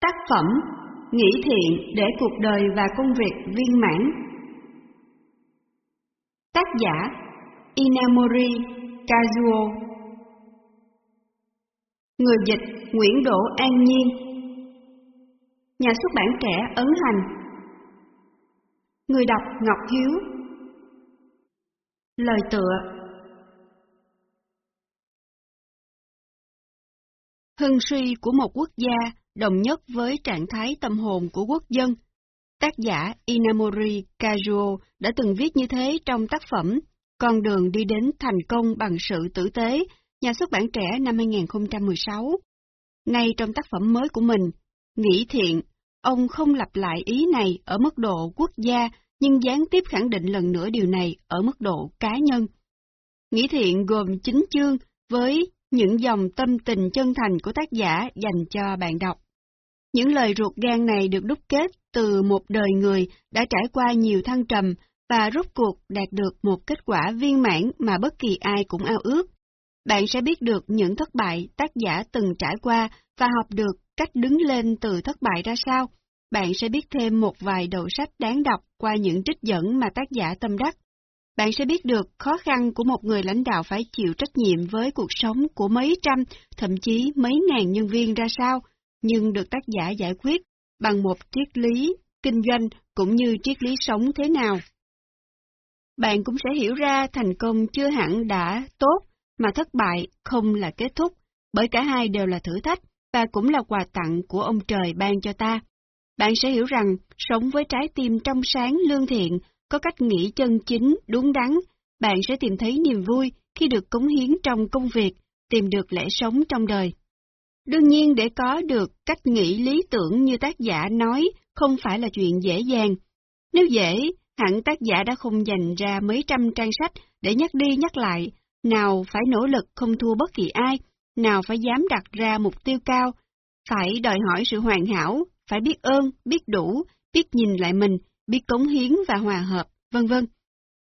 Tác phẩm Nghĩ thiện để cuộc đời và công việc viên mãn. Tác giả Inamori Kazuo. Người dịch Nguyễn Đỗ An Nhiên. Nhà xuất bản trẻ Ấn Hành. Người đọc Ngọc Hiếu. Lời tựa. Hưng suy của một quốc gia đồng nhất với trạng thái tâm hồn của quốc dân. Tác giả Inamori Kazuo đã từng viết như thế trong tác phẩm Con đường đi đến thành công bằng sự tử tế, nhà xuất bản trẻ năm 2016. Nay trong tác phẩm mới của mình, Nghĩ thiện, ông không lặp lại ý này ở mức độ quốc gia, nhưng gián tiếp khẳng định lần nữa điều này ở mức độ cá nhân. Nghĩ thiện gồm 9 chương với những dòng tâm tình chân thành của tác giả dành cho bạn đọc. Những lời ruột gan này được đúc kết từ một đời người đã trải qua nhiều thăng trầm và rốt cuộc đạt được một kết quả viên mãn mà bất kỳ ai cũng ao ước. Bạn sẽ biết được những thất bại tác giả từng trải qua và học được cách đứng lên từ thất bại ra sao. Bạn sẽ biết thêm một vài đầu sách đáng đọc qua những trích dẫn mà tác giả tâm đắc. Bạn sẽ biết được khó khăn của một người lãnh đạo phải chịu trách nhiệm với cuộc sống của mấy trăm, thậm chí mấy ngàn nhân viên ra sao, nhưng được tác giả giải quyết bằng một triết lý kinh doanh cũng như triết lý sống thế nào. Bạn cũng sẽ hiểu ra thành công chưa hẳn đã tốt, mà thất bại không là kết thúc, bởi cả hai đều là thử thách và cũng là quà tặng của ông trời ban cho ta. Bạn sẽ hiểu rằng sống với trái tim trong sáng lương thiện, có cách nghĩ chân chính, đúng đắn, bạn sẽ tìm thấy niềm vui khi được cống hiến trong công việc, tìm được lẽ sống trong đời. Đương nhiên để có được cách nghĩ lý tưởng như tác giả nói không phải là chuyện dễ dàng. Nếu dễ, hẳn tác giả đã không dành ra mấy trăm trang sách để nhắc đi nhắc lại, nào phải nỗ lực không thua bất kỳ ai, nào phải dám đặt ra mục tiêu cao, phải đòi hỏi sự hoàn hảo, phải biết ơn, biết đủ, biết nhìn lại mình, biết cống hiến và hòa hợp, vân vân.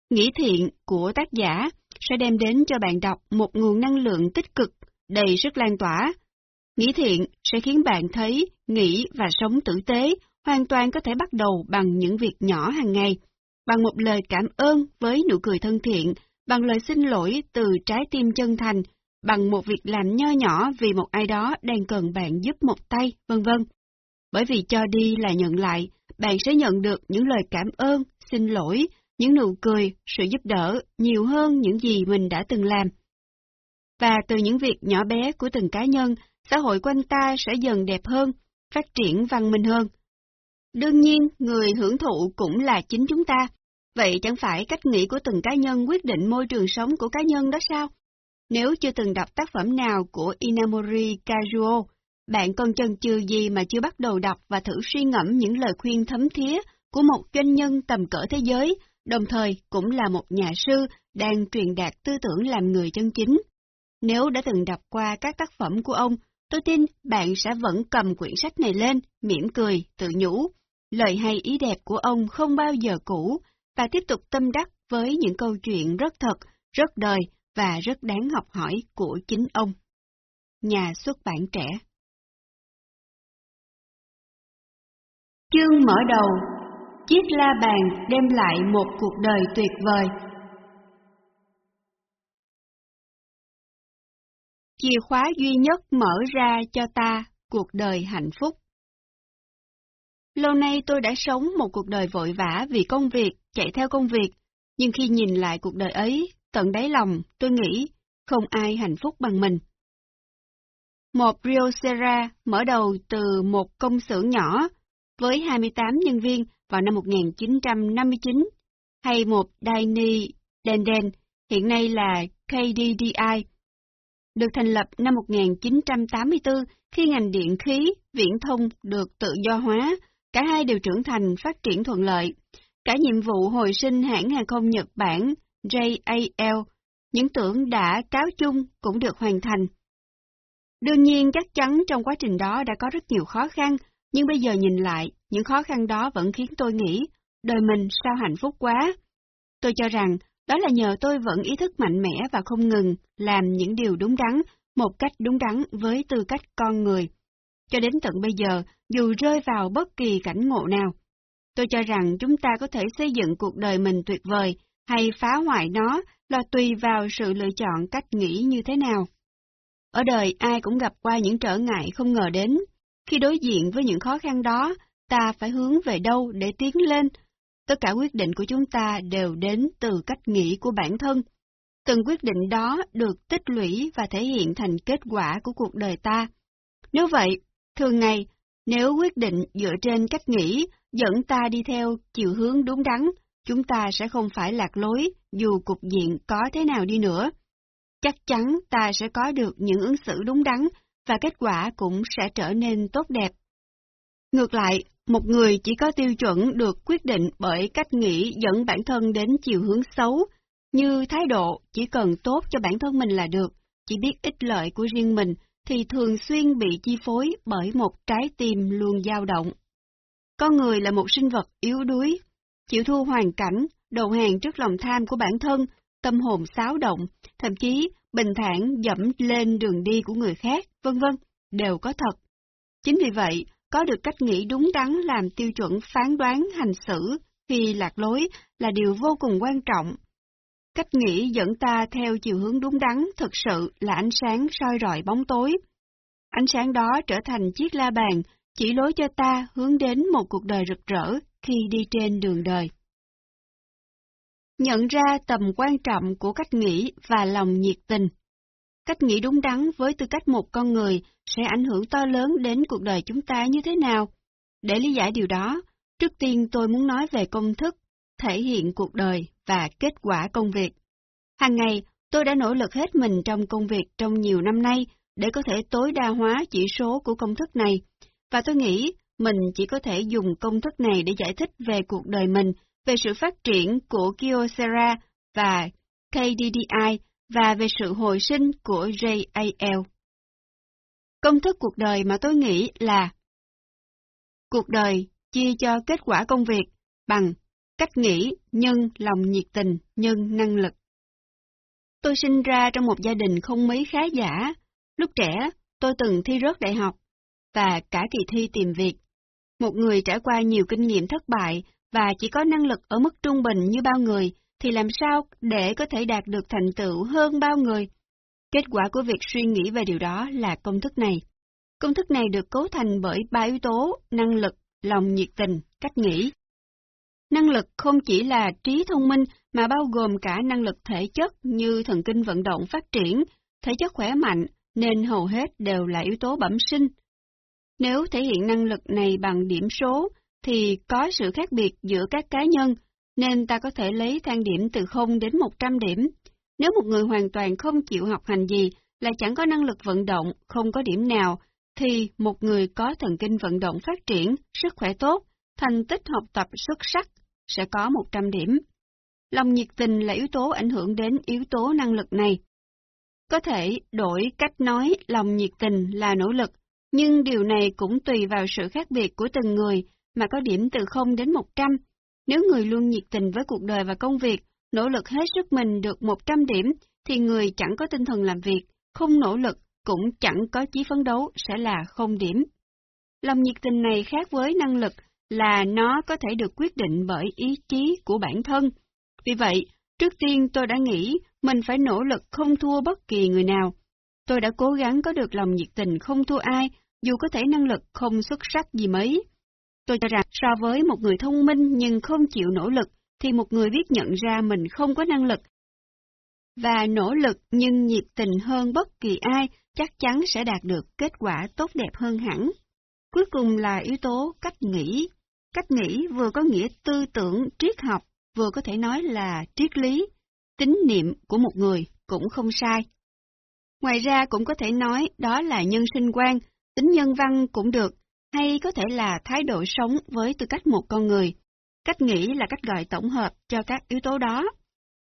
Nghĩ thiện của tác giả sẽ đem đến cho bạn đọc một nguồn năng lượng tích cực, đầy sức lan tỏa, Nghĩ thiện sẽ khiến bạn thấy, nghĩ và sống tử tế hoàn toàn có thể bắt đầu bằng những việc nhỏ hàng ngày, bằng một lời cảm ơn với nụ cười thân thiện, bằng lời xin lỗi từ trái tim chân thành, bằng một việc làm nho nhỏ vì một ai đó đang cần bạn giúp một tay, vân vân. Bởi vì cho đi là nhận lại, bạn sẽ nhận được những lời cảm ơn, xin lỗi, những nụ cười, sự giúp đỡ nhiều hơn những gì mình đã từng làm. Và từ những việc nhỏ bé của từng cá nhân, xã hội quanh ta sẽ dần đẹp hơn, phát triển văn minh hơn. Đương nhiên, người hưởng thụ cũng là chính chúng ta. Vậy chẳng phải cách nghĩ của từng cá nhân quyết định môi trường sống của cá nhân đó sao? Nếu chưa từng đọc tác phẩm nào của Inamori Kazuo, bạn còn chần chừ gì mà chưa bắt đầu đọc và thử suy ngẫm những lời khuyên thấm thía của một doanh nhân tầm cỡ thế giới, đồng thời cũng là một nhà sư đang truyền đạt tư tưởng làm người chân chính. Nếu đã từng đọc qua các tác phẩm của ông, Tôi tin bạn sẽ vẫn cầm quyển sách này lên, mỉm cười, tự nhủ. Lời hay ý đẹp của ông không bao giờ cũ, và tiếp tục tâm đắc với những câu chuyện rất thật, rất đời và rất đáng học hỏi của chính ông. Nhà xuất bản trẻ Chương mở đầu Chiếc la bàn đem lại một cuộc đời tuyệt vời. Chìa khóa duy nhất mở ra cho ta cuộc đời hạnh phúc. Lâu nay tôi đã sống một cuộc đời vội vã vì công việc, chạy theo công việc, nhưng khi nhìn lại cuộc đời ấy, tận đáy lòng, tôi nghĩ không ai hạnh phúc bằng mình. Một Riosera mở đầu từ một công xưởng nhỏ với 28 nhân viên vào năm 1959, hay một Daini Denden, hiện nay là KDDI, được thành lập năm 1984 khi ngành điện khí, viễn thông được tự do hóa, cả hai đều trưởng thành phát triển thuận lợi. Cả nhiệm vụ hồi sinh hãng hàng không Nhật Bản JAL, những tưởng đã cáo chung cũng được hoàn thành. Đương nhiên chắc chắn trong quá trình đó đã có rất nhiều khó khăn, nhưng bây giờ nhìn lại, những khó khăn đó vẫn khiến tôi nghĩ, đời mình sao hạnh phúc quá. Tôi cho rằng đó là nhờ tôi vẫn ý thức mạnh mẽ và không ngừng làm những điều đúng đắn, một cách đúng đắn với tư cách con người. cho đến tận bây giờ, dù rơi vào bất kỳ cảnh ngộ nào. Tôi cho rằng chúng ta có thể xây dựng cuộc đời mình tuyệt vời, hay phá hoại nó là tùy vào sự lựa chọn cách nghĩ như thế nào. Ở đời ai cũng gặp qua những trở ngại không ngờ đến. Khi đối diện với những khó khăn đó, ta phải hướng về đâu để tiến lên? Tất cả quyết định của chúng ta đều đến từ cách nghĩ của bản thân. Từng quyết định đó được tích lũy và thể hiện thành kết quả của cuộc đời ta. Nếu vậy, thường ngày, nếu quyết định dựa trên cách nghĩ dẫn ta đi theo chiều hướng đúng đắn, chúng ta sẽ không phải lạc lối dù cục diện có thế nào đi nữa. Chắc chắn ta sẽ có được những ứng xử đúng đắn và kết quả cũng sẽ trở nên tốt đẹp. Ngược lại, một người chỉ có tiêu chuẩn được quyết định bởi cách nghĩ dẫn bản thân đến chiều hướng xấu, như thái độ chỉ cần tốt cho bản thân mình là được, chỉ biết ích lợi của riêng mình, thì thường xuyên bị chi phối bởi một trái tim luôn dao động. Con người là một sinh vật yếu đuối, chịu thua hoàn cảnh, đầu hàng trước lòng tham của bản thân, tâm hồn xáo động, thậm chí bình thản dẫm lên đường đi của người khác, vân vân, đều có thật. Chính vì vậy, có được cách nghĩ đúng đắn làm tiêu chuẩn phán đoán hành xử khi lạc lối là điều vô cùng quan trọng. Cách nghĩ dẫn ta theo chiều hướng đúng đắn thực sự là ánh sáng soi rọi bóng tối. Ánh sáng đó trở thành chiếc la bàn, chỉ lối cho ta hướng đến một cuộc đời rực rỡ khi đi trên đường đời. Nhận ra tầm quan trọng của cách nghĩ và lòng nhiệt tình. Cách nghĩ đúng đắn với tư cách một con người sẽ ảnh hưởng to lớn đến cuộc đời chúng ta như thế nào? Để lý giải điều đó, trước tiên tôi muốn nói về công thức, thể hiện cuộc đời và kết quả công việc. Hàng ngày, tôi đã nỗ lực hết mình trong công việc trong nhiều năm nay để có thể tối đa hóa chỉ số của công thức này, và tôi nghĩ mình chỉ có thể dùng công thức này để giải thích về cuộc đời mình, về sự phát triển của Kyocera và KDDI và về sự hồi sinh của JAL. Công thức cuộc đời mà tôi nghĩ là Cuộc đời chia cho kết quả công việc bằng cách nghĩ nhân lòng nhiệt tình nhân năng lực. Tôi sinh ra trong một gia đình không mấy khá giả. Lúc trẻ, tôi từng thi rớt đại học và cả kỳ thi tìm việc. Một người trải qua nhiều kinh nghiệm thất bại và chỉ có năng lực ở mức trung bình như bao người, thì làm sao để có thể đạt được thành tựu hơn bao người? Kết quả của việc suy nghĩ về điều đó là công thức này. Công thức này được cấu thành bởi ba yếu tố, năng lực, lòng nhiệt tình, cách nghĩ. Năng lực không chỉ là trí thông minh mà bao gồm cả năng lực thể chất như thần kinh vận động phát triển, thể chất khỏe mạnh, nên hầu hết đều là yếu tố bẩm sinh. Nếu thể hiện năng lực này bằng điểm số, thì có sự khác biệt giữa các cá nhân, nên ta có thể lấy thang điểm từ 0 đến 100 điểm. Nếu một người hoàn toàn không chịu học hành gì, là chẳng có năng lực vận động, không có điểm nào, thì một người có thần kinh vận động phát triển, sức khỏe tốt, thành tích học tập xuất sắc, sẽ có 100 điểm. Lòng nhiệt tình là yếu tố ảnh hưởng đến yếu tố năng lực này. Có thể đổi cách nói lòng nhiệt tình là nỗ lực, nhưng điều này cũng tùy vào sự khác biệt của từng người mà có điểm từ 0 đến 100. Nếu người luôn nhiệt tình với cuộc đời và công việc, nỗ lực hết sức mình được 100 điểm, thì người chẳng có tinh thần làm việc, không nỗ lực, cũng chẳng có chí phấn đấu sẽ là không điểm. Lòng nhiệt tình này khác với năng lực là nó có thể được quyết định bởi ý chí của bản thân. Vì vậy, trước tiên tôi đã nghĩ mình phải nỗ lực không thua bất kỳ người nào. Tôi đã cố gắng có được lòng nhiệt tình không thua ai, dù có thể năng lực không xuất sắc gì mấy. Tôi cho rằng so với một người thông minh nhưng không chịu nỗ lực, thì một người biết nhận ra mình không có năng lực và nỗ lực nhưng nhiệt tình hơn bất kỳ ai chắc chắn sẽ đạt được kết quả tốt đẹp hơn hẳn. Cuối cùng là yếu tố cách nghĩ. Cách nghĩ vừa có nghĩa tư tưởng, triết học, vừa có thể nói là triết lý, tính niệm của một người cũng không sai. Ngoài ra cũng có thể nói đó là nhân sinh quan, tính nhân văn cũng được, hay có thể là thái độ sống với tư cách một con người. Cách nghĩ là cách gọi tổng hợp cho các yếu tố đó.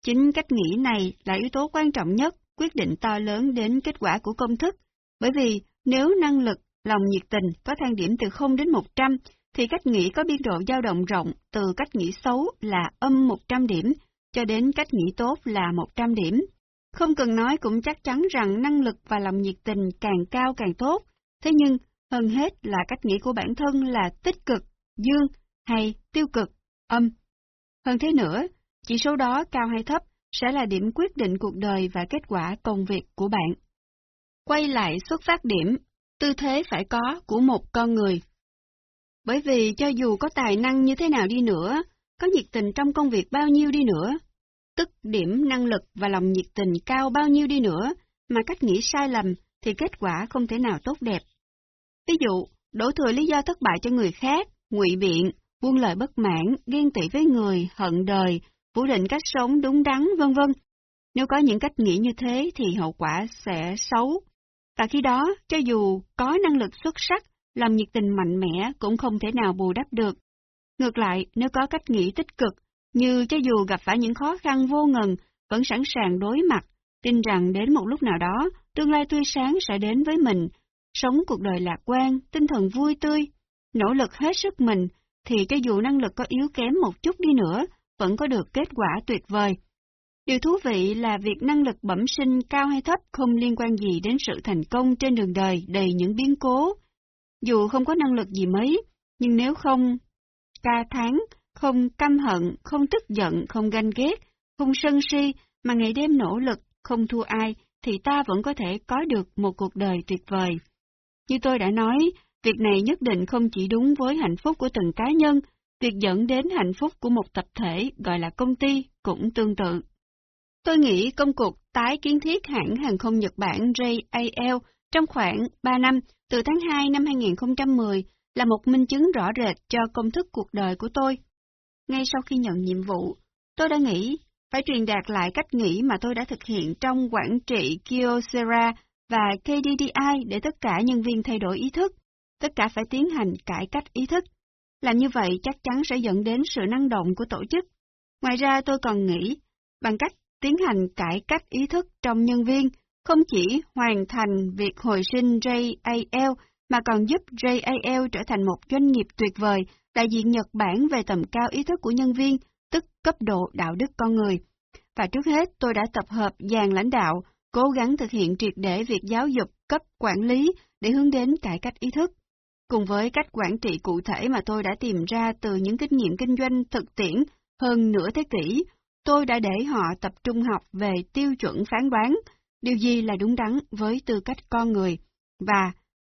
Chính cách nghĩ này là yếu tố quan trọng nhất, quyết định to lớn đến kết quả của công thức, bởi vì nếu năng lực, lòng nhiệt tình có thang điểm từ 0 đến 100, thì cách nghĩ có biên độ dao động rộng từ cách nghĩ xấu là âm 100 điểm cho đến cách nghĩ tốt là 100 điểm. Không cần nói cũng chắc chắn rằng năng lực và lòng nhiệt tình càng cao càng tốt, thế nhưng hơn hết là cách nghĩ của bản thân là tích cực, dương hay tiêu cực, âm. Hơn thế nữa, chỉ số đó cao hay thấp sẽ là điểm quyết định cuộc đời và kết quả công việc của bạn. Quay lại xuất phát điểm, tư thế phải có của một con người. Bởi vì cho dù có tài năng như thế nào đi nữa, có nhiệt tình trong công việc bao nhiêu đi nữa, tức điểm năng lực và lòng nhiệt tình cao bao nhiêu đi nữa, mà cách nghĩ sai lầm thì kết quả không thể nào tốt đẹp. Ví dụ, đổ thừa lý do thất bại cho người khác, ngụy biện, buông lời bất mãn, ghen tị với người, hận đời, phủ định cách sống đúng đắn, vân vân. Nếu có những cách nghĩ như thế thì hậu quả sẽ xấu. Và khi đó, cho dù có năng lực xuất sắc, lòng nhiệt tình mạnh mẽ cũng không thể nào bù đắp được. Ngược lại, nếu có cách nghĩ tích cực, như cho dù gặp phải những khó khăn vô ngần, vẫn sẵn sàng đối mặt, tin rằng đến một lúc nào đó, tương lai tươi sáng sẽ đến với mình, sống cuộc đời lạc quan, tinh thần vui tươi, nỗ lực hết sức mình, thì cho dù năng lực có yếu kém một chút đi nữa, vẫn có được kết quả tuyệt vời. Điều thú vị là việc năng lực bẩm sinh cao hay thấp không liên quan gì đến sự thành công trên đường đời đầy những biến cố. Dù không có năng lực gì mấy, nhưng nếu không ca tháng, không căm hận, không tức giận, không ganh ghét, không sân si, mà ngày đêm nỗ lực, không thua ai, thì ta vẫn có thể có được một cuộc đời tuyệt vời. Như tôi đã nói, việc này nhất định không chỉ đúng với hạnh phúc của từng cá nhân, việc dẫn đến hạnh phúc của một tập thể gọi là công ty cũng tương tự. Tôi nghĩ công cuộc tái kiến thiết hãng hàng không Nhật Bản JAL trong khoảng 3 năm, từ tháng 2 năm 2010, là một minh chứng rõ rệt cho công thức cuộc đời của tôi. Ngay sau khi nhận nhiệm vụ, tôi đã nghĩ phải truyền đạt lại cách nghĩ mà tôi đã thực hiện trong quản trị Kyocera và KDDI để tất cả nhân viên thay đổi ý thức. Tất cả phải tiến hành cải cách ý thức. Làm như vậy chắc chắn sẽ dẫn đến sự năng động của tổ chức. Ngoài ra tôi còn nghĩ, bằng cách tiến hành cải cách ý thức trong nhân viên, không chỉ hoàn thành việc hồi sinh JAL mà còn giúp JAL trở thành một doanh nghiệp tuyệt vời, đại diện Nhật Bản về tầm cao ý thức của nhân viên, tức cấp độ đạo đức con người. Và trước hết tôi đã tập hợp dàn lãnh đạo, cố gắng thực hiện triệt để việc giáo dục cấp quản lý để hướng đến cải cách ý thức. Cùng với cách quản trị cụ thể mà tôi đã tìm ra từ những kinh nghiệm kinh doanh thực tiễn hơn nửa thế kỷ, tôi đã để họ tập trung học về tiêu chuẩn phán đoán, điều gì là đúng đắn với tư cách con người, và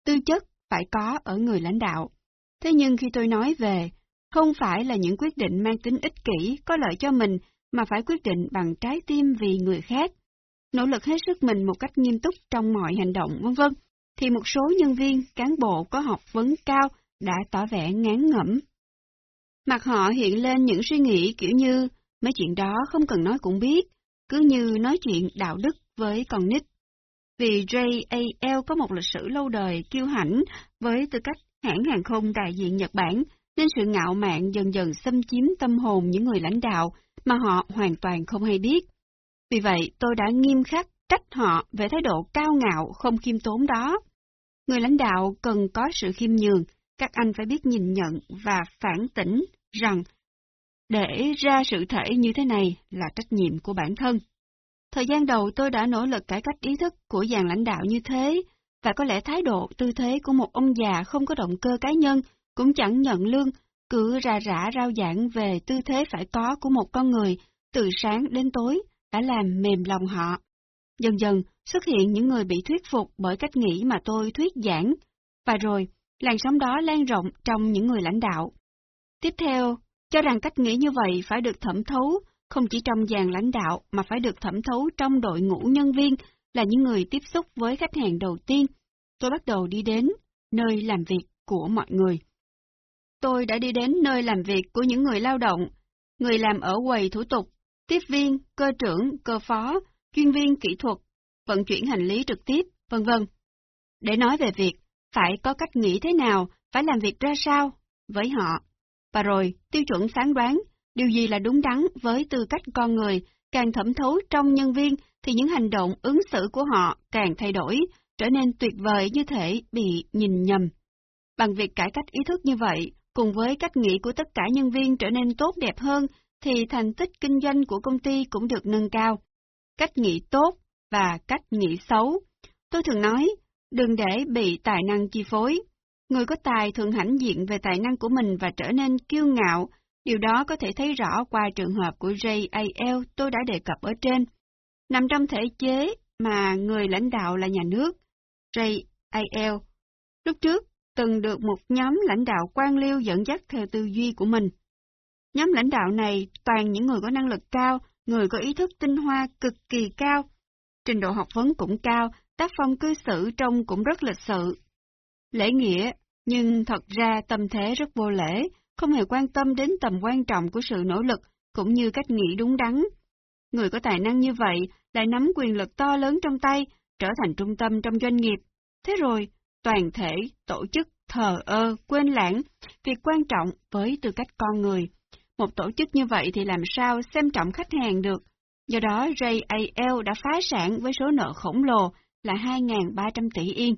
tư chất phải có ở người lãnh đạo. Thế nhưng khi tôi nói về, không phải là những quyết định mang tính ích kỷ, có lợi cho mình, mà phải quyết định bằng trái tim vì người khác, nỗ lực hết sức mình một cách nghiêm túc trong mọi hành động, vân vân, thì một số nhân viên, cán bộ có học vấn cao đã tỏ vẻ ngán ngẩm. Mặt họ hiện lên những suy nghĩ kiểu như, mấy chuyện đó không cần nói cũng biết, cứ như nói chuyện đạo đức với con nít. Vì JAL có một lịch sử lâu đời kiêu hãnh với tư cách hãng hàng không đại diện Nhật Bản, nên sự ngạo mạn dần dần xâm chiếm tâm hồn những người lãnh đạo mà họ hoàn toàn không hay biết. Vì vậy, tôi đã nghiêm khắc trách họ về thái độ cao ngạo không khiêm tốn đó. Người lãnh đạo cần có sự khiêm nhường, các anh phải biết nhìn nhận và phản tỉnh rằng để ra sự thể như thế này là trách nhiệm của bản thân. Thời gian đầu tôi đã nỗ lực cải cách ý thức của dàn lãnh đạo như thế, và có lẽ thái độ tư thế của một ông già không có động cơ cá nhân, cũng chẳng nhận lương, cứ ra rã rao giảng về tư thế phải có của một con người, từ sáng đến tối, đã làm mềm lòng họ. Dần dần, xuất hiện những người bị thuyết phục bởi cách nghĩ mà tôi thuyết giảng, và rồi, làn sóng đó lan rộng trong những người lãnh đạo. Tiếp theo, cho rằng cách nghĩ như vậy phải được thẩm thấu, không chỉ trong dàn lãnh đạo mà phải được thẩm thấu trong đội ngũ nhân viên là những người tiếp xúc với khách hàng đầu tiên. Tôi bắt đầu đi đến nơi làm việc của mọi người. Tôi đã đi đến nơi làm việc của những người lao động, người làm ở quầy thủ tục, tiếp viên, cơ trưởng, cơ phó, chuyên viên kỹ thuật, vận chuyển hành lý trực tiếp, vân vân. Để nói về việc phải có cách nghĩ thế nào, phải làm việc ra sao với họ. Và rồi, tiêu chuẩn phán đoán, điều gì là đúng đắn với tư cách con người, càng thẩm thấu trong nhân viên thì những hành động ứng xử của họ càng thay đổi, trở nên tuyệt vời như thể bị nhìn nhầm. Bằng việc cải cách ý thức như vậy, cùng với cách nghĩ của tất cả nhân viên trở nên tốt đẹp hơn, thì thành tích kinh doanh của công ty cũng được nâng cao. Cách nghĩ tốt và cách nghĩ xấu. Tôi thường nói, đừng để bị tài năng chi phối. Người có tài thường hãnh diện về tài năng của mình và trở nên kiêu ngạo, điều đó có thể thấy rõ qua trường hợp của JAL. tôi đã đề cập ở trên. Nằm trong thể chế mà người lãnh đạo là nhà nước, JAL lúc trước từng được một nhóm lãnh đạo quan liêu dẫn dắt theo tư duy của mình. Nhóm lãnh đạo này toàn những người có năng lực cao, người có ý thức tinh hoa cực kỳ cao, trình độ học vấn cũng cao, tác phong cư xử trông cũng rất lịch sự. Lễ nghĩa, nhưng thật ra tâm thế rất vô lễ, không hề quan tâm đến tầm quan trọng của sự nỗ lực, cũng như cách nghĩ đúng đắn. Người có tài năng như vậy lại nắm quyền lực to lớn trong tay, trở thành trung tâm trong doanh nghiệp. Thế rồi, toàn thể, tổ chức, thờ ơ, quên lãng, việc quan trọng với tư cách con người. Một tổ chức như vậy thì làm sao xem trọng khách hàng được. Do đó, JAL đã phá sản với số nợ khổng lồ là 2.300 tỷ yên.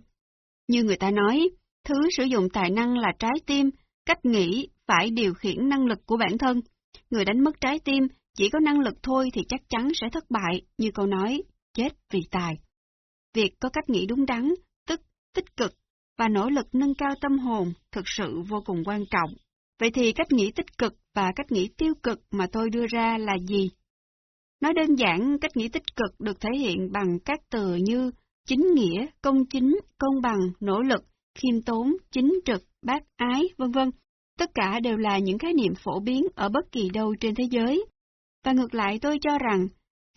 Như người ta nói, thứ sử dụng tài năng là trái tim, cách nghĩ phải điều khiển năng lực của bản thân. Người đánh mất trái tim, chỉ có năng lực thôi thì chắc chắn sẽ thất bại, như câu nói, chết vì tài. Việc có cách nghĩ đúng đắn, tức tích cực, và nỗ lực nâng cao tâm hồn thực sự vô cùng quan trọng. Vậy thì cách nghĩ tích cực và cách nghĩ tiêu cực mà tôi đưa ra là gì? Nói đơn giản, cách nghĩ tích cực được thể hiện bằng các từ như chính nghĩa, công chính, công bằng, nỗ lực, khiêm tốn, chính trực, bác ái, vân vân. Tất cả đều là những khái niệm phổ biến ở bất kỳ đâu trên thế giới. Và ngược lại tôi cho rằng,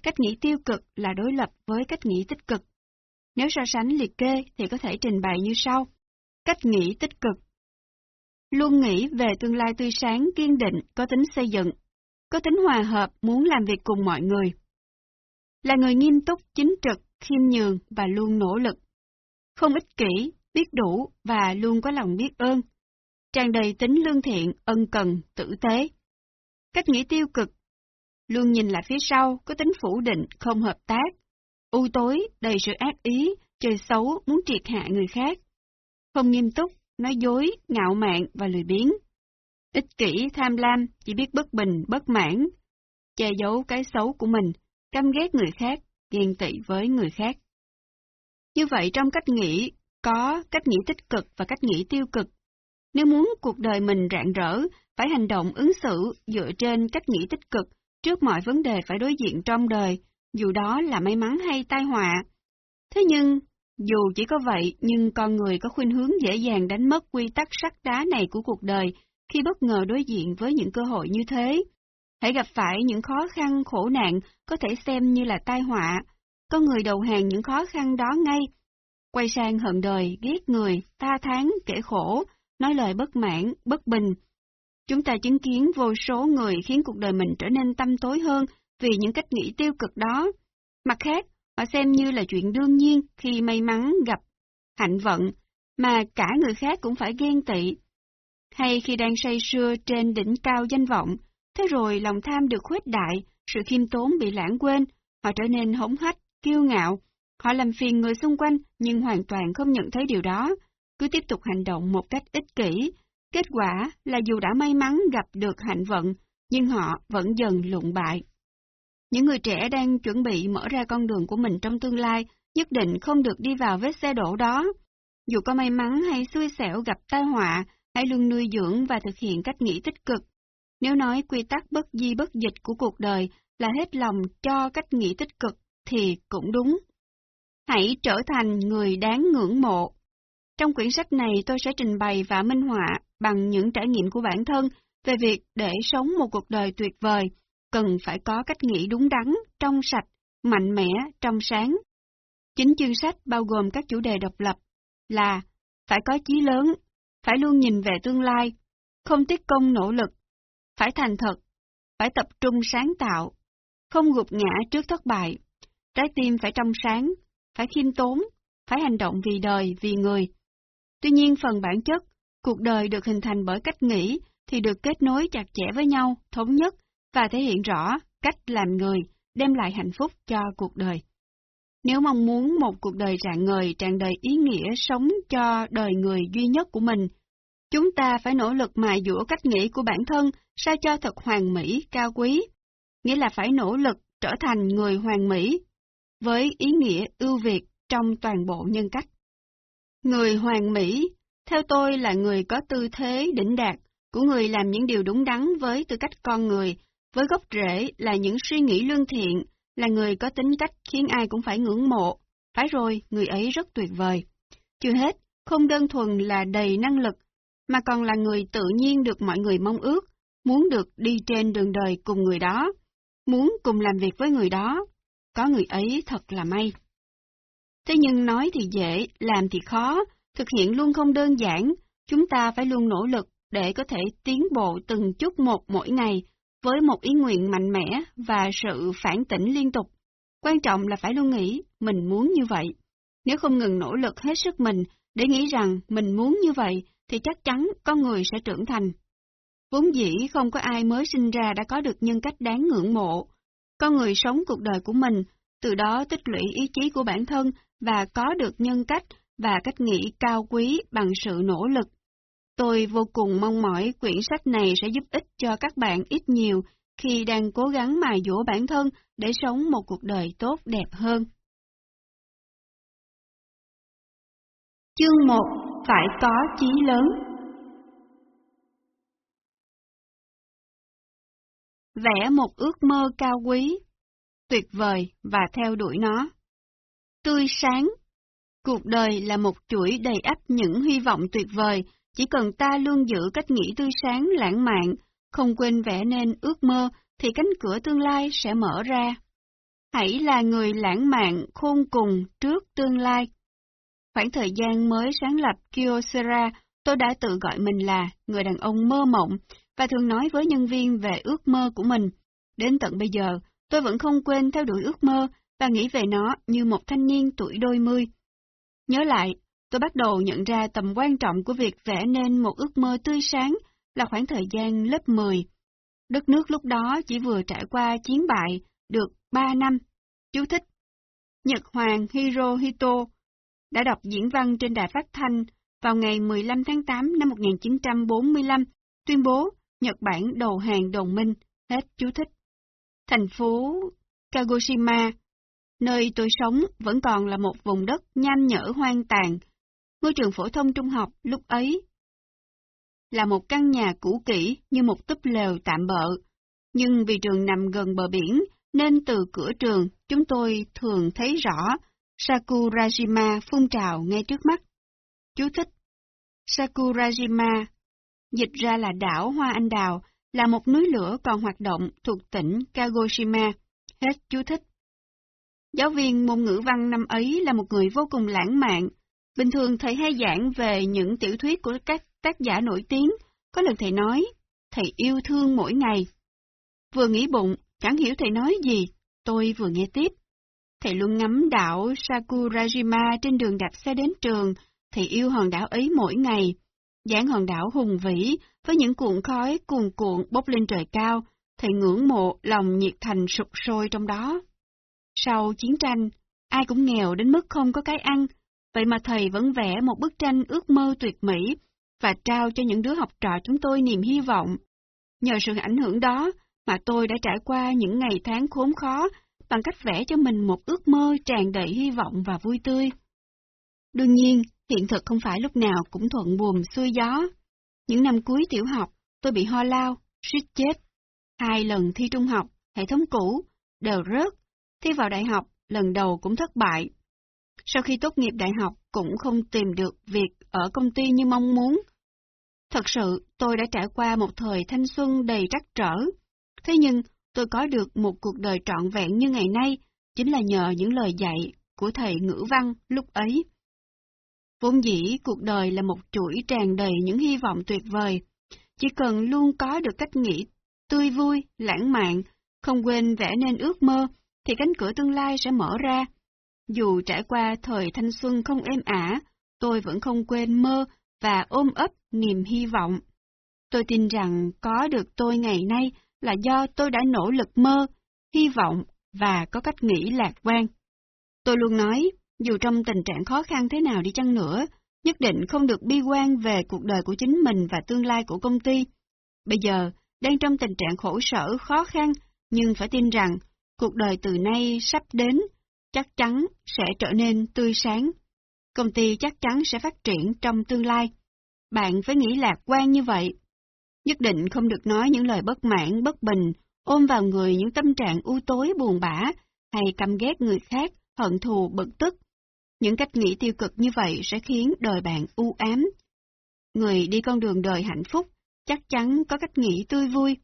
cách nghĩ tiêu cực là đối lập với cách nghĩ tích cực. Nếu so sánh liệt kê thì có thể trình bày như sau. Cách nghĩ tích cực Luôn nghĩ về tương lai tươi sáng, kiên định, có tính xây dựng, có tính hòa hợp, muốn làm việc cùng mọi người. Là người nghiêm túc, chính trực, khiêm nhường và luôn nỗ lực. Không ích kỷ, biết đủ và luôn có lòng biết ơn. Tràn đầy tính lương thiện, ân cần, tử tế. Cách nghĩ tiêu cực. Luôn nhìn lại phía sau, có tính phủ định, không hợp tác. U tối, đầy sự ác ý, chơi xấu, muốn triệt hạ người khác. Không nghiêm túc, nói dối, ngạo mạn và lười biếng. Ích kỷ, tham lam, chỉ biết bất bình, bất mãn, che giấu cái xấu của mình, căm ghét người khác, ghen tị với người khác. Như vậy trong cách nghĩ, có cách nghĩ tích cực và cách nghĩ tiêu cực. Nếu muốn cuộc đời mình rạng rỡ, phải hành động ứng xử dựa trên cách nghĩ tích cực trước mọi vấn đề phải đối diện trong đời, dù đó là may mắn hay tai họa. Thế nhưng, dù chỉ có vậy, nhưng con người có khuynh hướng dễ dàng đánh mất quy tắc sắt đá này của cuộc đời khi bất ngờ đối diện với những cơ hội như thế. Hãy gặp phải những khó khăn, khổ nạn có thể xem như là tai họa. Con người đầu hàng những khó khăn đó ngay. Quay sang hận đời, ghét người, ta tháng, kể khổ, nói lời bất mãn, bất bình. Chúng ta chứng kiến vô số người khiến cuộc đời mình trở nên tâm tối hơn vì những cách nghĩ tiêu cực đó. Mặt khác, Họ xem như là chuyện đương nhiên khi may mắn gặp hạnh vận, mà cả người khác cũng phải ghen tị. Hay khi đang say sưa trên đỉnh cao danh vọng, thế rồi lòng tham được khuếch đại, sự khiêm tốn bị lãng quên, họ trở nên hống hách, kiêu ngạo. Họ làm phiền người xung quanh nhưng hoàn toàn không nhận thấy điều đó, cứ tiếp tục hành động một cách ích kỷ. Kết quả là dù đã may mắn gặp được hạnh vận, nhưng họ vẫn dần lụng bại. Những người trẻ đang chuẩn bị mở ra con đường của mình trong tương lai, nhất định không được đi vào vết xe đổ đó. Dù có may mắn hay xui xẻo gặp tai họa, hãy luôn nuôi dưỡng và thực hiện cách nghĩ tích cực. Nếu nói quy tắc bất di bất dịch của cuộc đời là hết lòng cho cách nghĩ tích cực, thì cũng đúng. Hãy trở thành người đáng ngưỡng mộ. Trong quyển sách này tôi sẽ trình bày và minh họa bằng những trải nghiệm của bản thân về việc để sống một cuộc đời tuyệt vời, cần phải có cách nghĩ đúng đắn, trong sạch, mạnh mẽ, trong sáng. Chính chương sách bao gồm các chủ đề độc lập là phải có chí lớn, phải luôn nhìn về tương lai, không tiết công nỗ lực, phải thành thật, phải tập trung sáng tạo, không gục ngã trước thất bại, trái tim phải trong sáng, phải khiêm tốn, phải hành động vì đời, vì người. Tuy nhiên phần bản chất, cuộc đời được hình thành bởi cách nghĩ thì được kết nối chặt chẽ với nhau, thống nhất và thể hiện rõ cách làm người đem lại hạnh phúc cho cuộc đời. Nếu mong muốn một cuộc đời rạng ngời, tràn đầy ý nghĩa sống cho đời người duy nhất của mình, chúng ta phải nỗ lực mài dũa cách nghĩ của bản thân sao cho thật hoàn mỹ, cao quý, nghĩa là phải nỗ lực trở thành người hoàn mỹ, với ý nghĩa ưu việt trong toàn bộ nhân cách. Người hoàn mỹ theo tôi là người có tư thế đỉnh đạt, của người làm những điều đúng đắn với tư cách con người, với gốc rễ là những suy nghĩ lương thiện, là người có tính cách khiến ai cũng phải ngưỡng mộ. Phải rồi, người ấy rất tuyệt vời. Chưa hết, không đơn thuần là đầy năng lực, mà còn là người tự nhiên được mọi người mong ước, muốn được đi trên đường đời cùng người đó, muốn cùng làm việc với người đó. Có người ấy thật là may. Thế nhưng nói thì dễ, làm thì khó, thực hiện luôn không đơn giản, chúng ta phải luôn nỗ lực để có thể tiến bộ từng chút một mỗi ngày, với một ý nguyện mạnh mẽ và sự phản tỉnh liên tục. Quan trọng là phải luôn nghĩ mình muốn như vậy. Nếu không ngừng nỗ lực hết sức mình để nghĩ rằng mình muốn như vậy, thì chắc chắn con người sẽ trưởng thành. Vốn dĩ không có ai mới sinh ra đã có được nhân cách đáng ngưỡng mộ. Con người sống cuộc đời của mình, từ đó tích lũy ý chí của bản thân và có được nhân cách và cách nghĩ cao quý bằng sự nỗ lực. Tôi vô cùng mong mỏi quyển sách này sẽ giúp ích cho các bạn ít nhiều khi đang cố gắng mài dũa bản thân để sống một cuộc đời tốt đẹp hơn. Chương 1 Phải có chí lớn Vẽ một ước mơ cao quý, tuyệt vời và theo đuổi nó. Tươi sáng Cuộc đời là một chuỗi đầy ắp những hy vọng tuyệt vời, chỉ cần ta luôn giữ cách nghĩ tươi sáng lãng mạn, không quên vẽ nên ước mơ, thì cánh cửa tương lai sẽ mở ra. Hãy là người lãng mạn khôn cùng trước tương lai. Khoảng thời gian mới sáng lập Kyocera, tôi đã tự gọi mình là người đàn ông mơ mộng và thường nói với nhân viên về ước mơ của mình. Đến tận bây giờ, tôi vẫn không quên theo đuổi ước mơ và nghĩ về nó như một thanh niên tuổi đôi mươi. Nhớ lại, tôi bắt đầu nhận ra tầm quan trọng của việc vẽ nên một ước mơ tươi sáng là khoảng thời gian lớp 10. Đất nước lúc đó chỉ vừa trải qua chiến bại được 3 năm. Chú thích. Nhật Hoàng Hirohito đã đọc diễn văn trên đài phát thanh vào ngày 15 tháng 8 năm 1945, tuyên bố Nhật Bản đầu hàng đồng minh, hết chú thích. Thành phố Kagoshima, nơi tôi sống vẫn còn là một vùng đất nham nhở hoang tàn. Ngôi trường phổ thông trung học lúc ấy là một căn nhà cũ kỹ như một túp lều tạm bợ, nhưng vì trường nằm gần bờ biển nên từ cửa trường chúng tôi thường thấy rõ Sakurajima phun trào ngay trước mắt. Chú thích Sakurajima, dịch ra là đảo Hoa Anh Đào, là một núi lửa còn hoạt động thuộc tỉnh Kagoshima. Hết chú thích. Giáo viên môn ngữ văn năm ấy là một người vô cùng lãng mạn. Bình thường thầy hay giảng về những tiểu thuyết của các tác giả nổi tiếng. Có lần thầy nói, thầy yêu thương mỗi ngày. Vừa nghĩ bụng, chẳng hiểu thầy nói gì, tôi vừa nghe tiếp. Thầy luôn ngắm đảo Sakurajima trên đường đạp xe đến trường, thầy yêu hòn đảo ấy mỗi ngày. dáng hòn đảo hùng vĩ, với những cuộn khói cuồn cuộn bốc lên trời cao, thầy ngưỡng mộ lòng nhiệt thành sụp sôi trong đó. Sau chiến tranh, ai cũng nghèo đến mức không có cái ăn, vậy mà thầy vẫn vẽ một bức tranh ước mơ tuyệt mỹ và trao cho những đứa học trò chúng tôi niềm hy vọng. Nhờ sự ảnh hưởng đó mà tôi đã trải qua những ngày tháng khốn khó bằng cách vẽ cho mình một ước mơ tràn đầy hy vọng và vui tươi. Đương nhiên, hiện thực không phải lúc nào cũng thuận buồm xuôi gió. Những năm cuối tiểu học, tôi bị ho lao, suýt chết. Hai lần thi trung học, hệ thống cũ, đều rớt. Thi vào đại học, lần đầu cũng thất bại. Sau khi tốt nghiệp đại học, cũng không tìm được việc ở công ty như mong muốn. Thật sự, tôi đã trải qua một thời thanh xuân đầy trắc trở. Thế nhưng, tôi có được một cuộc đời trọn vẹn như ngày nay, chính là nhờ những lời dạy của thầy ngữ văn lúc ấy. Vốn dĩ, cuộc đời là một chuỗi tràn đầy những hy vọng tuyệt vời. Chỉ cần luôn có được cách nghĩ tươi vui, lãng mạn, không quên vẽ nên ước mơ, thì cánh cửa tương lai sẽ mở ra. Dù trải qua thời thanh xuân không êm ả, tôi vẫn không quên mơ và ôm ấp niềm hy vọng. Tôi tin rằng có được tôi ngày nay là do tôi đã nỗ lực mơ, hy vọng và có cách nghĩ lạc quan. Tôi luôn nói, dù trong tình trạng khó khăn thế nào đi chăng nữa, nhất định không được bi quan về cuộc đời của chính mình và tương lai của công ty. Bây giờ, đang trong tình trạng khổ sở, khó khăn, nhưng phải tin rằng cuộc đời từ nay sắp đến chắc chắn sẽ trở nên tươi sáng. Công ty chắc chắn sẽ phát triển trong tương lai. bạn phải nghĩ lạc quan như vậy. Nhất định không được nói những lời bất mãn, bất bình, ôm vào người những tâm trạng u tối buồn bã, hay căm ghét người khác, hận thù, bực tức. Những cách nghĩ tiêu cực như vậy sẽ khiến đời bạn u ám. Người đi con đường đời hạnh phúc chắc chắn có cách nghĩ tươi vui.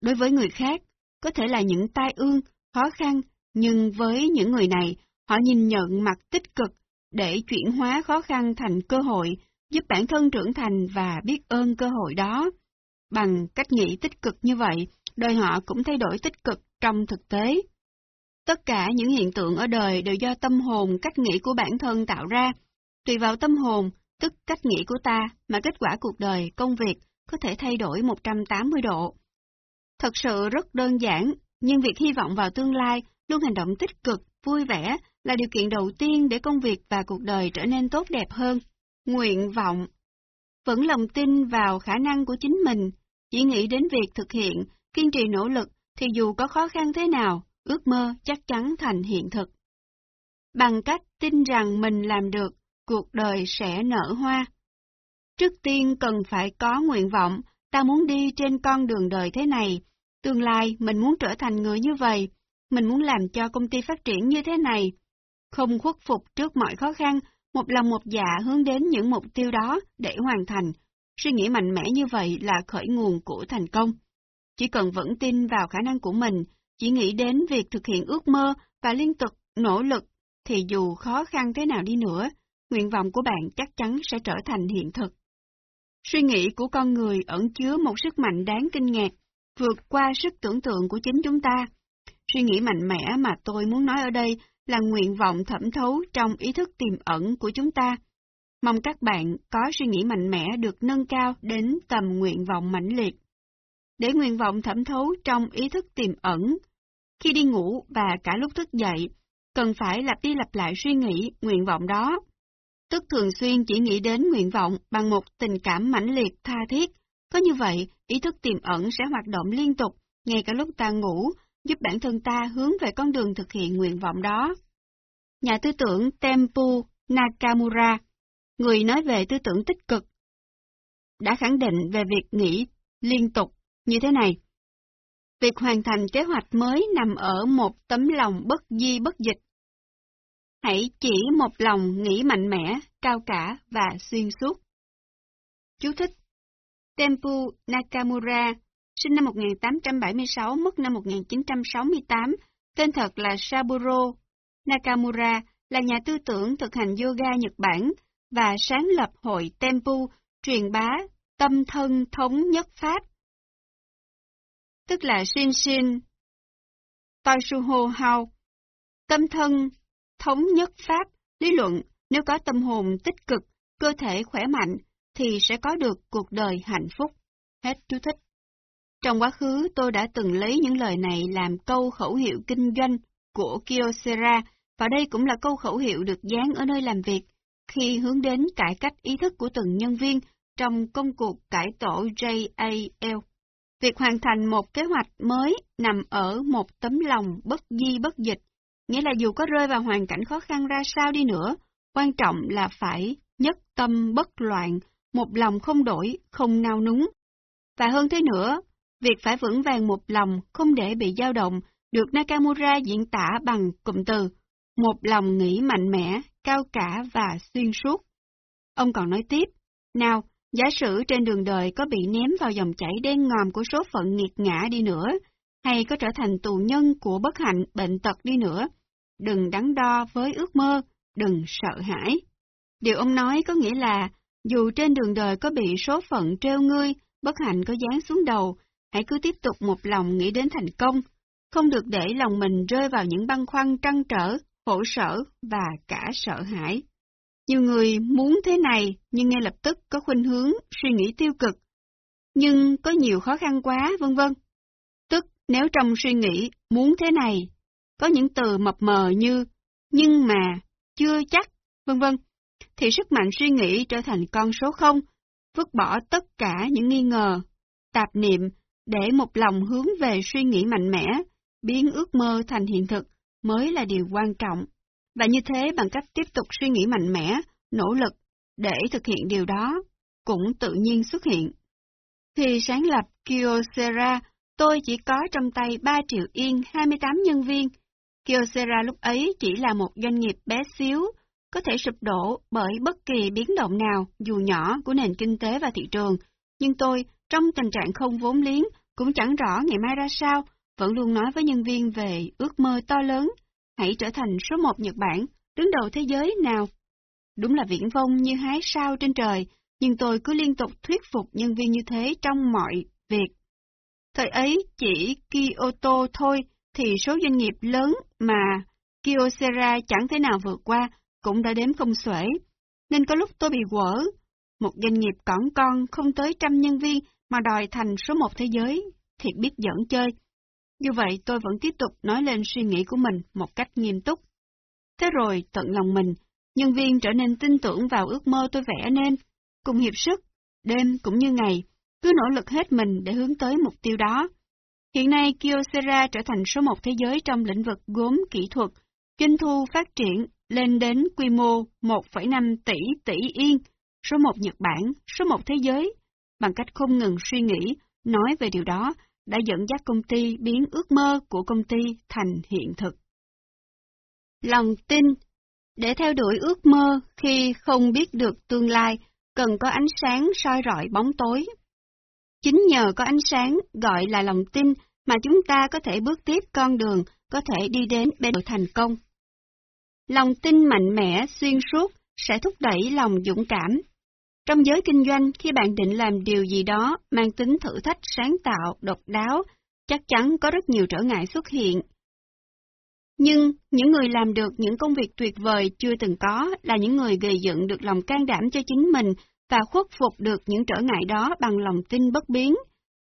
Đối với người khác, có thể là những tai ương, khó khăn, nhưng với những người này, họ nhìn nhận mặt tích cực để chuyển hóa khó khăn thành cơ hội, giúp bản thân trưởng thành và biết ơn cơ hội đó. Bằng cách nghĩ tích cực như vậy, đời họ cũng thay đổi tích cực trong thực tế. Tất cả những hiện tượng ở đời đều do tâm hồn cách nghĩ của bản thân tạo ra. Tùy vào tâm hồn, tức cách nghĩ của ta, mà kết quả cuộc đời, công việc có thể thay đổi 180 độ. Thật sự rất đơn giản, nhưng việc hy vọng vào tương lai, luôn hành động tích cực, vui vẻ là điều kiện đầu tiên để công việc và cuộc đời trở nên tốt đẹp hơn. Nguyện vọng Vẫn lòng tin vào khả năng của chính mình, chỉ nghĩ đến việc thực hiện, kiên trì nỗ lực thì dù có khó khăn thế nào, ước mơ chắc chắn thành hiện thực. Bằng cách tin rằng mình làm được, cuộc đời sẽ nở hoa. Trước tiên cần phải có nguyện vọng, ta muốn đi trên con đường đời thế này, tương lai mình muốn trở thành người như vậy, mình muốn làm cho công ty phát triển như thế này. Không khuất phục trước mọi khó khăn, một lòng một dạ hướng đến những mục tiêu đó để hoàn thành. Suy nghĩ mạnh mẽ như vậy là khởi nguồn của thành công. Chỉ cần vẫn tin vào khả năng của mình, chỉ nghĩ đến việc thực hiện ước mơ và liên tục nỗ lực, thì dù khó khăn thế nào đi nữa, nguyện vọng của bạn chắc chắn sẽ trở thành hiện thực. Suy nghĩ của con người ẩn chứa một sức mạnh đáng kinh ngạc, vượt qua sức tưởng tượng của chính chúng ta. Suy nghĩ mạnh mẽ mà tôi muốn nói ở đây là nguyện vọng thẩm thấu trong ý thức tiềm ẩn của chúng ta. Mong các bạn có suy nghĩ mạnh mẽ được nâng cao đến tầm nguyện vọng mãnh liệt. Để nguyện vọng thẩm thấu trong ý thức tiềm ẩn, khi đi ngủ và cả lúc thức dậy, cần phải lặp đi lặp lại suy nghĩ nguyện vọng đó. Tức thường xuyên chỉ nghĩ đến nguyện vọng bằng một tình cảm mãnh liệt tha thiết. Có như vậy, ý thức tiềm ẩn sẽ hoạt động liên tục, ngay cả lúc ta ngủ, giúp bản thân ta hướng về con đường thực hiện nguyện vọng đó. Nhà tư tưởng Tempu Nakamura, người nói về tư tưởng tích cực, đã khẳng định về việc nghĩ liên tục như thế này. Việc hoàn thành kế hoạch mới nằm ở một tấm lòng bất di bất dịch. Hãy chỉ một lòng nghĩ mạnh mẽ, cao cả và xuyên suốt. Chú thích Tempu Nakamura, sinh năm 1876, mất năm 1968, tên thật là Saburo Nakamura, là nhà tư tưởng thực hành yoga Nhật Bản và sáng lập hội Tempu truyền bá tâm thân thống nhất Pháp tức là Shin Shin Toisuho Hao. Tâm thân, thống nhất Pháp, lý luận, nếu có tâm hồn tích cực, cơ thể khỏe mạnh, thì sẽ có được cuộc đời hạnh phúc. Hết chú thích. Trong quá khứ, tôi đã từng lấy những lời này làm câu khẩu hiệu kinh doanh của Kyocera, và đây cũng là câu khẩu hiệu được dán ở nơi làm việc, khi hướng đến cải cách ý thức của từng nhân viên trong công cuộc cải tổ JAL. Việc hoàn thành một kế hoạch mới nằm ở một tấm lòng bất di bất dịch, nghĩa là dù có rơi vào hoàn cảnh khó khăn ra sao đi nữa, quan trọng là phải nhất tâm bất loạn, một lòng không đổi, không nao núng. Và hơn thế nữa, việc phải vững vàng một lòng không để bị dao động được Nakamura diễn tả bằng cụm từ một lòng nghĩ mạnh mẽ, cao cả và xuyên suốt. Ông còn nói tiếp, nào, Giả sử trên đường đời có bị ném vào dòng chảy đen ngòm của số phận nghiệt ngã đi nữa, hay có trở thành tù nhân của bất hạnh, bệnh tật đi nữa, đừng đắn đo với ước mơ, đừng sợ hãi. Điều ông nói có nghĩa là, dù trên đường đời có bị số phận treo ngươi, bất hạnh có dán xuống đầu, hãy cứ tiếp tục một lòng nghĩ đến thành công, không được để lòng mình rơi vào những băn khoăn trăn trở, khổ sở và cả sợ hãi. Nhiều người muốn thế này nhưng ngay lập tức có khuynh hướng suy nghĩ tiêu cực. Nhưng có nhiều khó khăn quá, vân vân. Tức nếu trong suy nghĩ muốn thế này, có những từ mập mờ như nhưng mà, chưa chắc, vân vân, thì sức mạnh suy nghĩ trở thành con số không, vứt bỏ tất cả những nghi ngờ, tạp niệm để một lòng hướng về suy nghĩ mạnh mẽ, biến ước mơ thành hiện thực mới là điều quan trọng. Và như thế bằng cách tiếp tục suy nghĩ mạnh mẽ, nỗ lực để thực hiện điều đó, cũng tự nhiên xuất hiện. Khi sáng lập Kyocera, tôi chỉ có trong tay 3 triệu yên 28 nhân viên. Kyocera lúc ấy chỉ là một doanh nghiệp bé xíu, có thể sụp đổ bởi bất kỳ biến động nào, dù nhỏ, của nền kinh tế và thị trường. Nhưng tôi, trong tình trạng không vốn liếng, cũng chẳng rõ ngày mai ra sao, vẫn luôn nói với nhân viên về ước mơ to lớn, hãy trở thành số một Nhật Bản, đứng đầu thế giới nào. Đúng là viễn vông như hái sao trên trời, nhưng tôi cứ liên tục thuyết phục nhân viên như thế trong mọi việc. Thời ấy chỉ Kyoto thôi thì số doanh nghiệp lớn mà Kyocera chẳng thể nào vượt qua cũng đã đếm không xuể. Nên có lúc tôi bị quở. Một doanh nghiệp cỏn con không tới trăm nhân viên mà đòi thành số một thế giới, thiệt biết dẫn chơi. Như vậy tôi vẫn tiếp tục nói lên suy nghĩ của mình một cách nghiêm túc. Thế rồi tận lòng mình, nhân viên trở nên tin tưởng vào ước mơ tôi vẽ nên, cùng hiệp sức, đêm cũng như ngày, cứ nỗ lực hết mình để hướng tới mục tiêu đó. Hiện nay Kyocera trở thành số một thế giới trong lĩnh vực gốm kỹ thuật, doanh thu phát triển lên đến quy mô 1,5 tỷ tỷ yên, số một Nhật Bản, số một thế giới. Bằng cách không ngừng suy nghĩ, nói về điều đó, đã dẫn dắt công ty biến ước mơ của công ty thành hiện thực. Lòng tin Để theo đuổi ước mơ khi không biết được tương lai, cần có ánh sáng soi rọi bóng tối. Chính nhờ có ánh sáng gọi là lòng tin mà chúng ta có thể bước tiếp con đường, có thể đi đến bên thành công. Lòng tin mạnh mẽ, xuyên suốt sẽ thúc đẩy lòng dũng cảm. Trong giới kinh doanh, khi bạn định làm điều gì đó mang tính thử thách sáng tạo, độc đáo, chắc chắn có rất nhiều trở ngại xuất hiện. Nhưng những người làm được những công việc tuyệt vời chưa từng có là những người gây dựng được lòng can đảm cho chính mình và khuất phục được những trở ngại đó bằng lòng tin bất biến,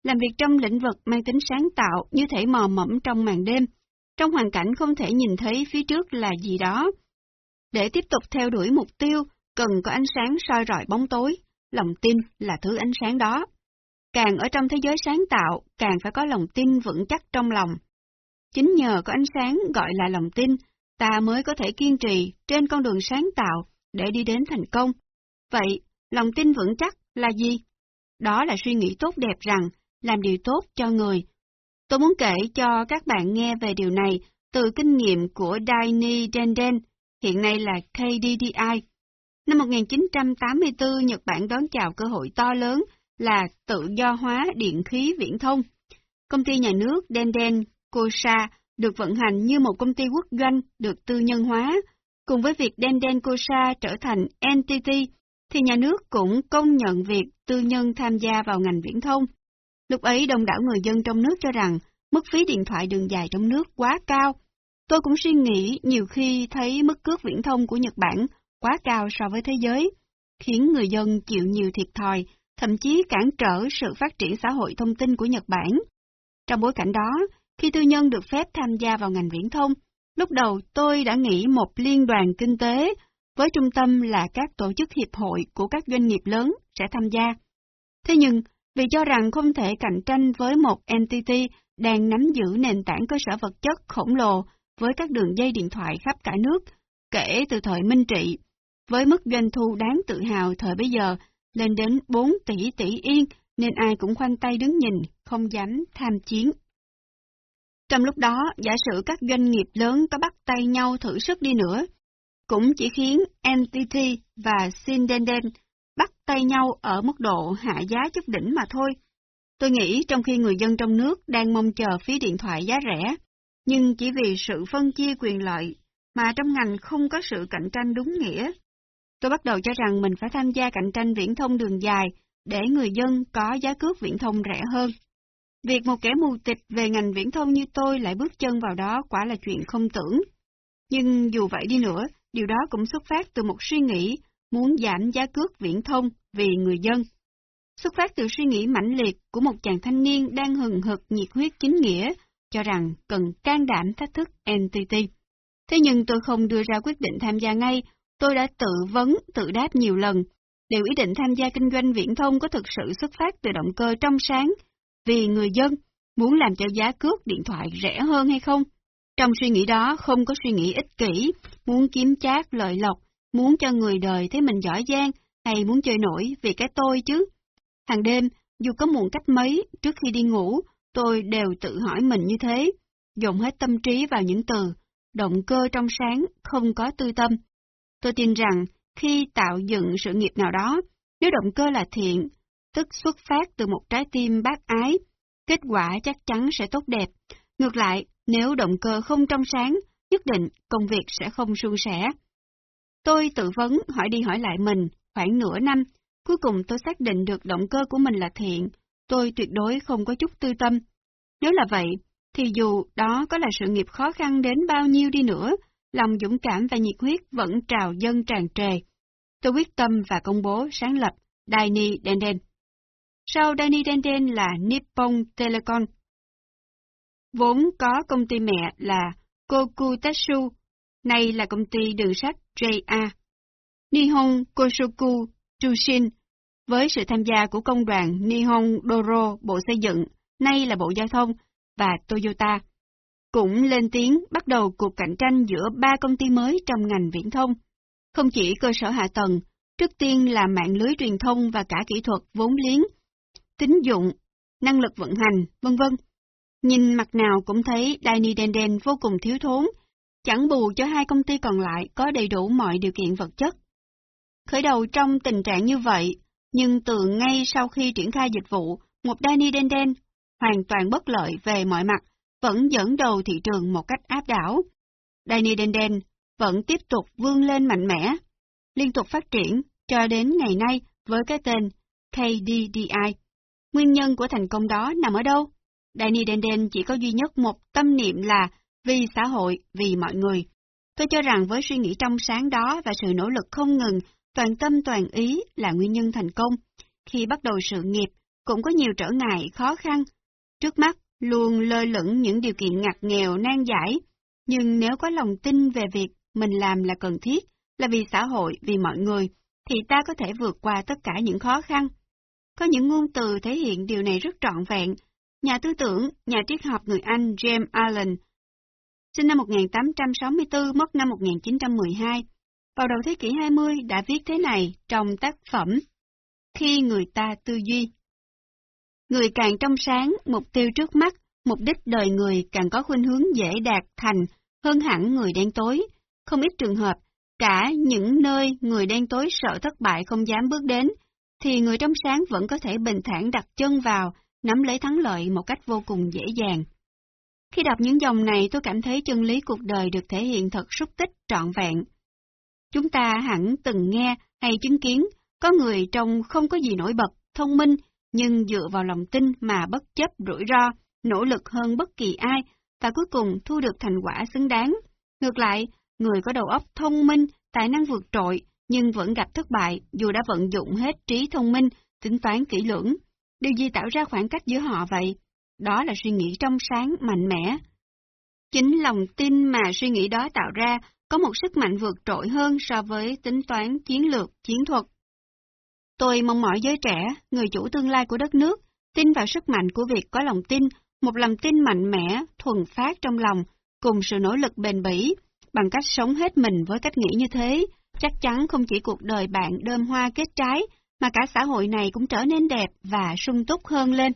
làm việc trong lĩnh vực mang tính sáng tạo như thể mò mẫm trong màn đêm, trong hoàn cảnh không thể nhìn thấy phía trước là gì đó. Để tiếp tục theo đuổi mục tiêu, cần có ánh sáng soi rọi bóng tối, lòng tin là thứ ánh sáng đó. Càng ở trong thế giới sáng tạo, càng phải có lòng tin vững chắc trong lòng. Chính nhờ có ánh sáng gọi là lòng tin, ta mới có thể kiên trì trên con đường sáng tạo để đi đến thành công. Vậy, lòng tin vững chắc là gì? Đó là suy nghĩ tốt đẹp rằng làm điều tốt cho người. Tôi muốn kể cho các bạn nghe về điều này từ kinh nghiệm của Daini Denden, hiện nay là KDDI. Năm 1984, Nhật Bản đón chào cơ hội to lớn là tự do hóa điện khí viễn thông. Công ty nhà nước Denden Kosa được vận hành như một công ty quốc doanh được tư nhân hóa, cùng với việc Denden Kosa trở thành entity, thì nhà nước cũng công nhận việc tư nhân tham gia vào ngành viễn thông. Lúc ấy đông đảo người dân trong nước cho rằng mức phí điện thoại đường dài trong nước quá cao. Tôi cũng suy nghĩ nhiều khi thấy mức cước viễn thông của Nhật Bản quá cao so với thế giới, khiến người dân chịu nhiều thiệt thòi, thậm chí cản trở sự phát triển xã hội thông tin của Nhật Bản. Trong bối cảnh đó, khi tư nhân được phép tham gia vào ngành viễn thông, lúc đầu tôi đã nghĩ một liên đoàn kinh tế với trung tâm là các tổ chức hiệp hội của các doanh nghiệp lớn sẽ tham gia. Thế nhưng, vì cho rằng không thể cạnh tranh với một entity đang nắm giữ nền tảng cơ sở vật chất khổng lồ với các đường dây điện thoại khắp cả nước, kể từ thời Minh Trị, với mức doanh thu đáng tự hào thời bấy giờ lên đến 4 tỷ tỷ yên, nên ai cũng khoanh tay đứng nhìn, không dám tham chiến. Trong lúc đó, giả sử các doanh nghiệp lớn có bắt tay nhau thử sức đi nữa, cũng chỉ khiến NTT và Sindenden bắt tay nhau ở mức độ hạ giá chút đỉnh mà thôi. Tôi nghĩ trong khi người dân trong nước đang mong chờ phí điện thoại giá rẻ, nhưng chỉ vì sự phân chia quyền lợi mà trong ngành không có sự cạnh tranh đúng nghĩa. Tôi bắt đầu cho rằng mình phải tham gia cạnh tranh viễn thông đường dài để người dân có giá cước viễn thông rẻ hơn. Việc một kẻ mù tịch về ngành viễn thông như tôi lại bước chân vào đó quả là chuyện không tưởng. Nhưng dù vậy đi nữa, điều đó cũng xuất phát từ một suy nghĩ muốn giảm giá cước viễn thông vì người dân. Xuất phát từ suy nghĩ mãnh liệt của một chàng thanh niên đang hừng hực nhiệt huyết chính nghĩa, cho rằng cần can đảm thách thức NTT. Thế nhưng tôi không đưa ra quyết định tham gia ngay, tôi đã tự vấn, tự đáp nhiều lần. Điều ý định tham gia kinh doanh viễn thông có thực sự xuất phát từ động cơ trong sáng, vì người dân muốn làm cho giá cước điện thoại rẻ hơn hay không? Trong suy nghĩ đó không có suy nghĩ ích kỷ, muốn kiếm chác lợi lộc, muốn cho người đời thấy mình giỏi giang, hay muốn chơi nổi vì cái tôi chứ. Hàng đêm, dù có muộn cách mấy, trước khi đi ngủ, tôi đều tự hỏi mình như thế, dùng hết tâm trí vào những từ, động cơ trong sáng, không có tư tâm. Tôi tin rằng, khi tạo dựng sự nghiệp nào đó, nếu động cơ là thiện, tức xuất phát từ một trái tim bác ái, kết quả chắc chắn sẽ tốt đẹp. Ngược lại, nếu động cơ không trong sáng, nhất định công việc sẽ không suôn sẻ. Tôi tự vấn hỏi đi hỏi lại mình khoảng nửa năm, cuối cùng tôi xác định được động cơ của mình là thiện, tôi tuyệt đối không có chút tư tâm. Nếu là vậy, thì dù đó có là sự nghiệp khó khăn đến bao nhiêu đi nữa, lòng dũng cảm và nhiệt huyết vẫn trào dân tràn trề. Tôi quyết tâm và công bố sáng lập Daini Denden. Sau Daini Denden là Nippon Telecom. Vốn có công ty mẹ là Kokutetsu, nay là công ty đường sắt JA. Nihon Koshoku Chushin, với sự tham gia của công đoàn Nihon Doro Bộ Xây dựng, nay là Bộ Giao thông, và Toyota, cũng lên tiếng bắt đầu cuộc cạnh tranh giữa ba công ty mới trong ngành viễn thông. Không chỉ cơ sở hạ tầng, trước tiên là mạng lưới truyền thông và cả kỹ thuật vốn liếng, tín dụng, năng lực vận hành, vân vân. Nhìn mặt nào cũng thấy Daini Denden vô cùng thiếu thốn, chẳng bù cho hai công ty còn lại có đầy đủ mọi điều kiện vật chất. Khởi đầu trong tình trạng như vậy, nhưng từ ngay sau khi triển khai dịch vụ, một Daini Denden hoàn toàn bất lợi về mọi mặt, vẫn dẫn đầu thị trường một cách áp đảo. Daini Denden vẫn tiếp tục vươn lên mạnh mẽ, liên tục phát triển cho đến ngày nay với cái tên KDDI. Nguyên nhân của thành công đó nằm ở đâu? Daini Denden chỉ có duy nhất một tâm niệm là vì xã hội, vì mọi người. Tôi cho rằng với suy nghĩ trong sáng đó và sự nỗ lực không ngừng, toàn tâm toàn ý là nguyên nhân thành công. Khi bắt đầu sự nghiệp, cũng có nhiều trở ngại, khó khăn. Trước mắt, luôn lơ lửng những điều kiện ngặt nghèo, nan giải. Nhưng nếu có lòng tin về việc mình làm là cần thiết, là vì xã hội, vì mọi người, thì ta có thể vượt qua tất cả những khó khăn. Có những ngôn từ thể hiện điều này rất trọn vẹn. Nhà tư tưởng, nhà triết học người Anh James Allen sinh năm 1864, mất năm 1912, vào đầu thế kỷ 20 đã viết thế này trong tác phẩm Khi người ta tư duy. Người càng trong sáng, mục tiêu trước mắt, mục đích đời người càng có khuynh hướng dễ đạt thành hơn hẳn người đen tối. Không ít trường hợp, cả những nơi người đen tối sợ thất bại không dám bước đến, thì người trong sáng vẫn có thể bình thản đặt chân vào, nắm lấy thắng lợi một cách vô cùng dễ dàng. Khi đọc những dòng này tôi cảm thấy chân lý cuộc đời được thể hiện thật xúc tích trọn vẹn. Chúng ta hẳn từng nghe hay chứng kiến có người trông không có gì nổi bật, thông minh, nhưng dựa vào lòng tin mà bất chấp rủi ro, nỗ lực hơn bất kỳ ai, và cuối cùng thu được thành quả xứng đáng. Ngược lại, người có đầu óc thông minh, tài năng vượt trội, nhưng vẫn gặp thất bại dù đã vận dụng hết trí thông minh, tính toán kỹ lưỡng. Điều gì tạo ra khoảng cách giữa họ vậy? Đó là suy nghĩ trong sáng, mạnh mẽ. Chính lòng tin mà suy nghĩ đó tạo ra có một sức mạnh vượt trội hơn so với tính toán chiến lược, chiến thuật. Tôi mong mỏi giới trẻ, người chủ tương lai của đất nước, tin vào sức mạnh của việc có lòng tin, một lòng tin mạnh mẽ, thuần phát trong lòng, cùng sự nỗ lực bền bỉ, bằng cách sống hết mình với cách nghĩ như thế, chắc chắn không chỉ cuộc đời bạn đơm hoa kết trái, mà cả xã hội này cũng trở nên đẹp và sung túc hơn lên.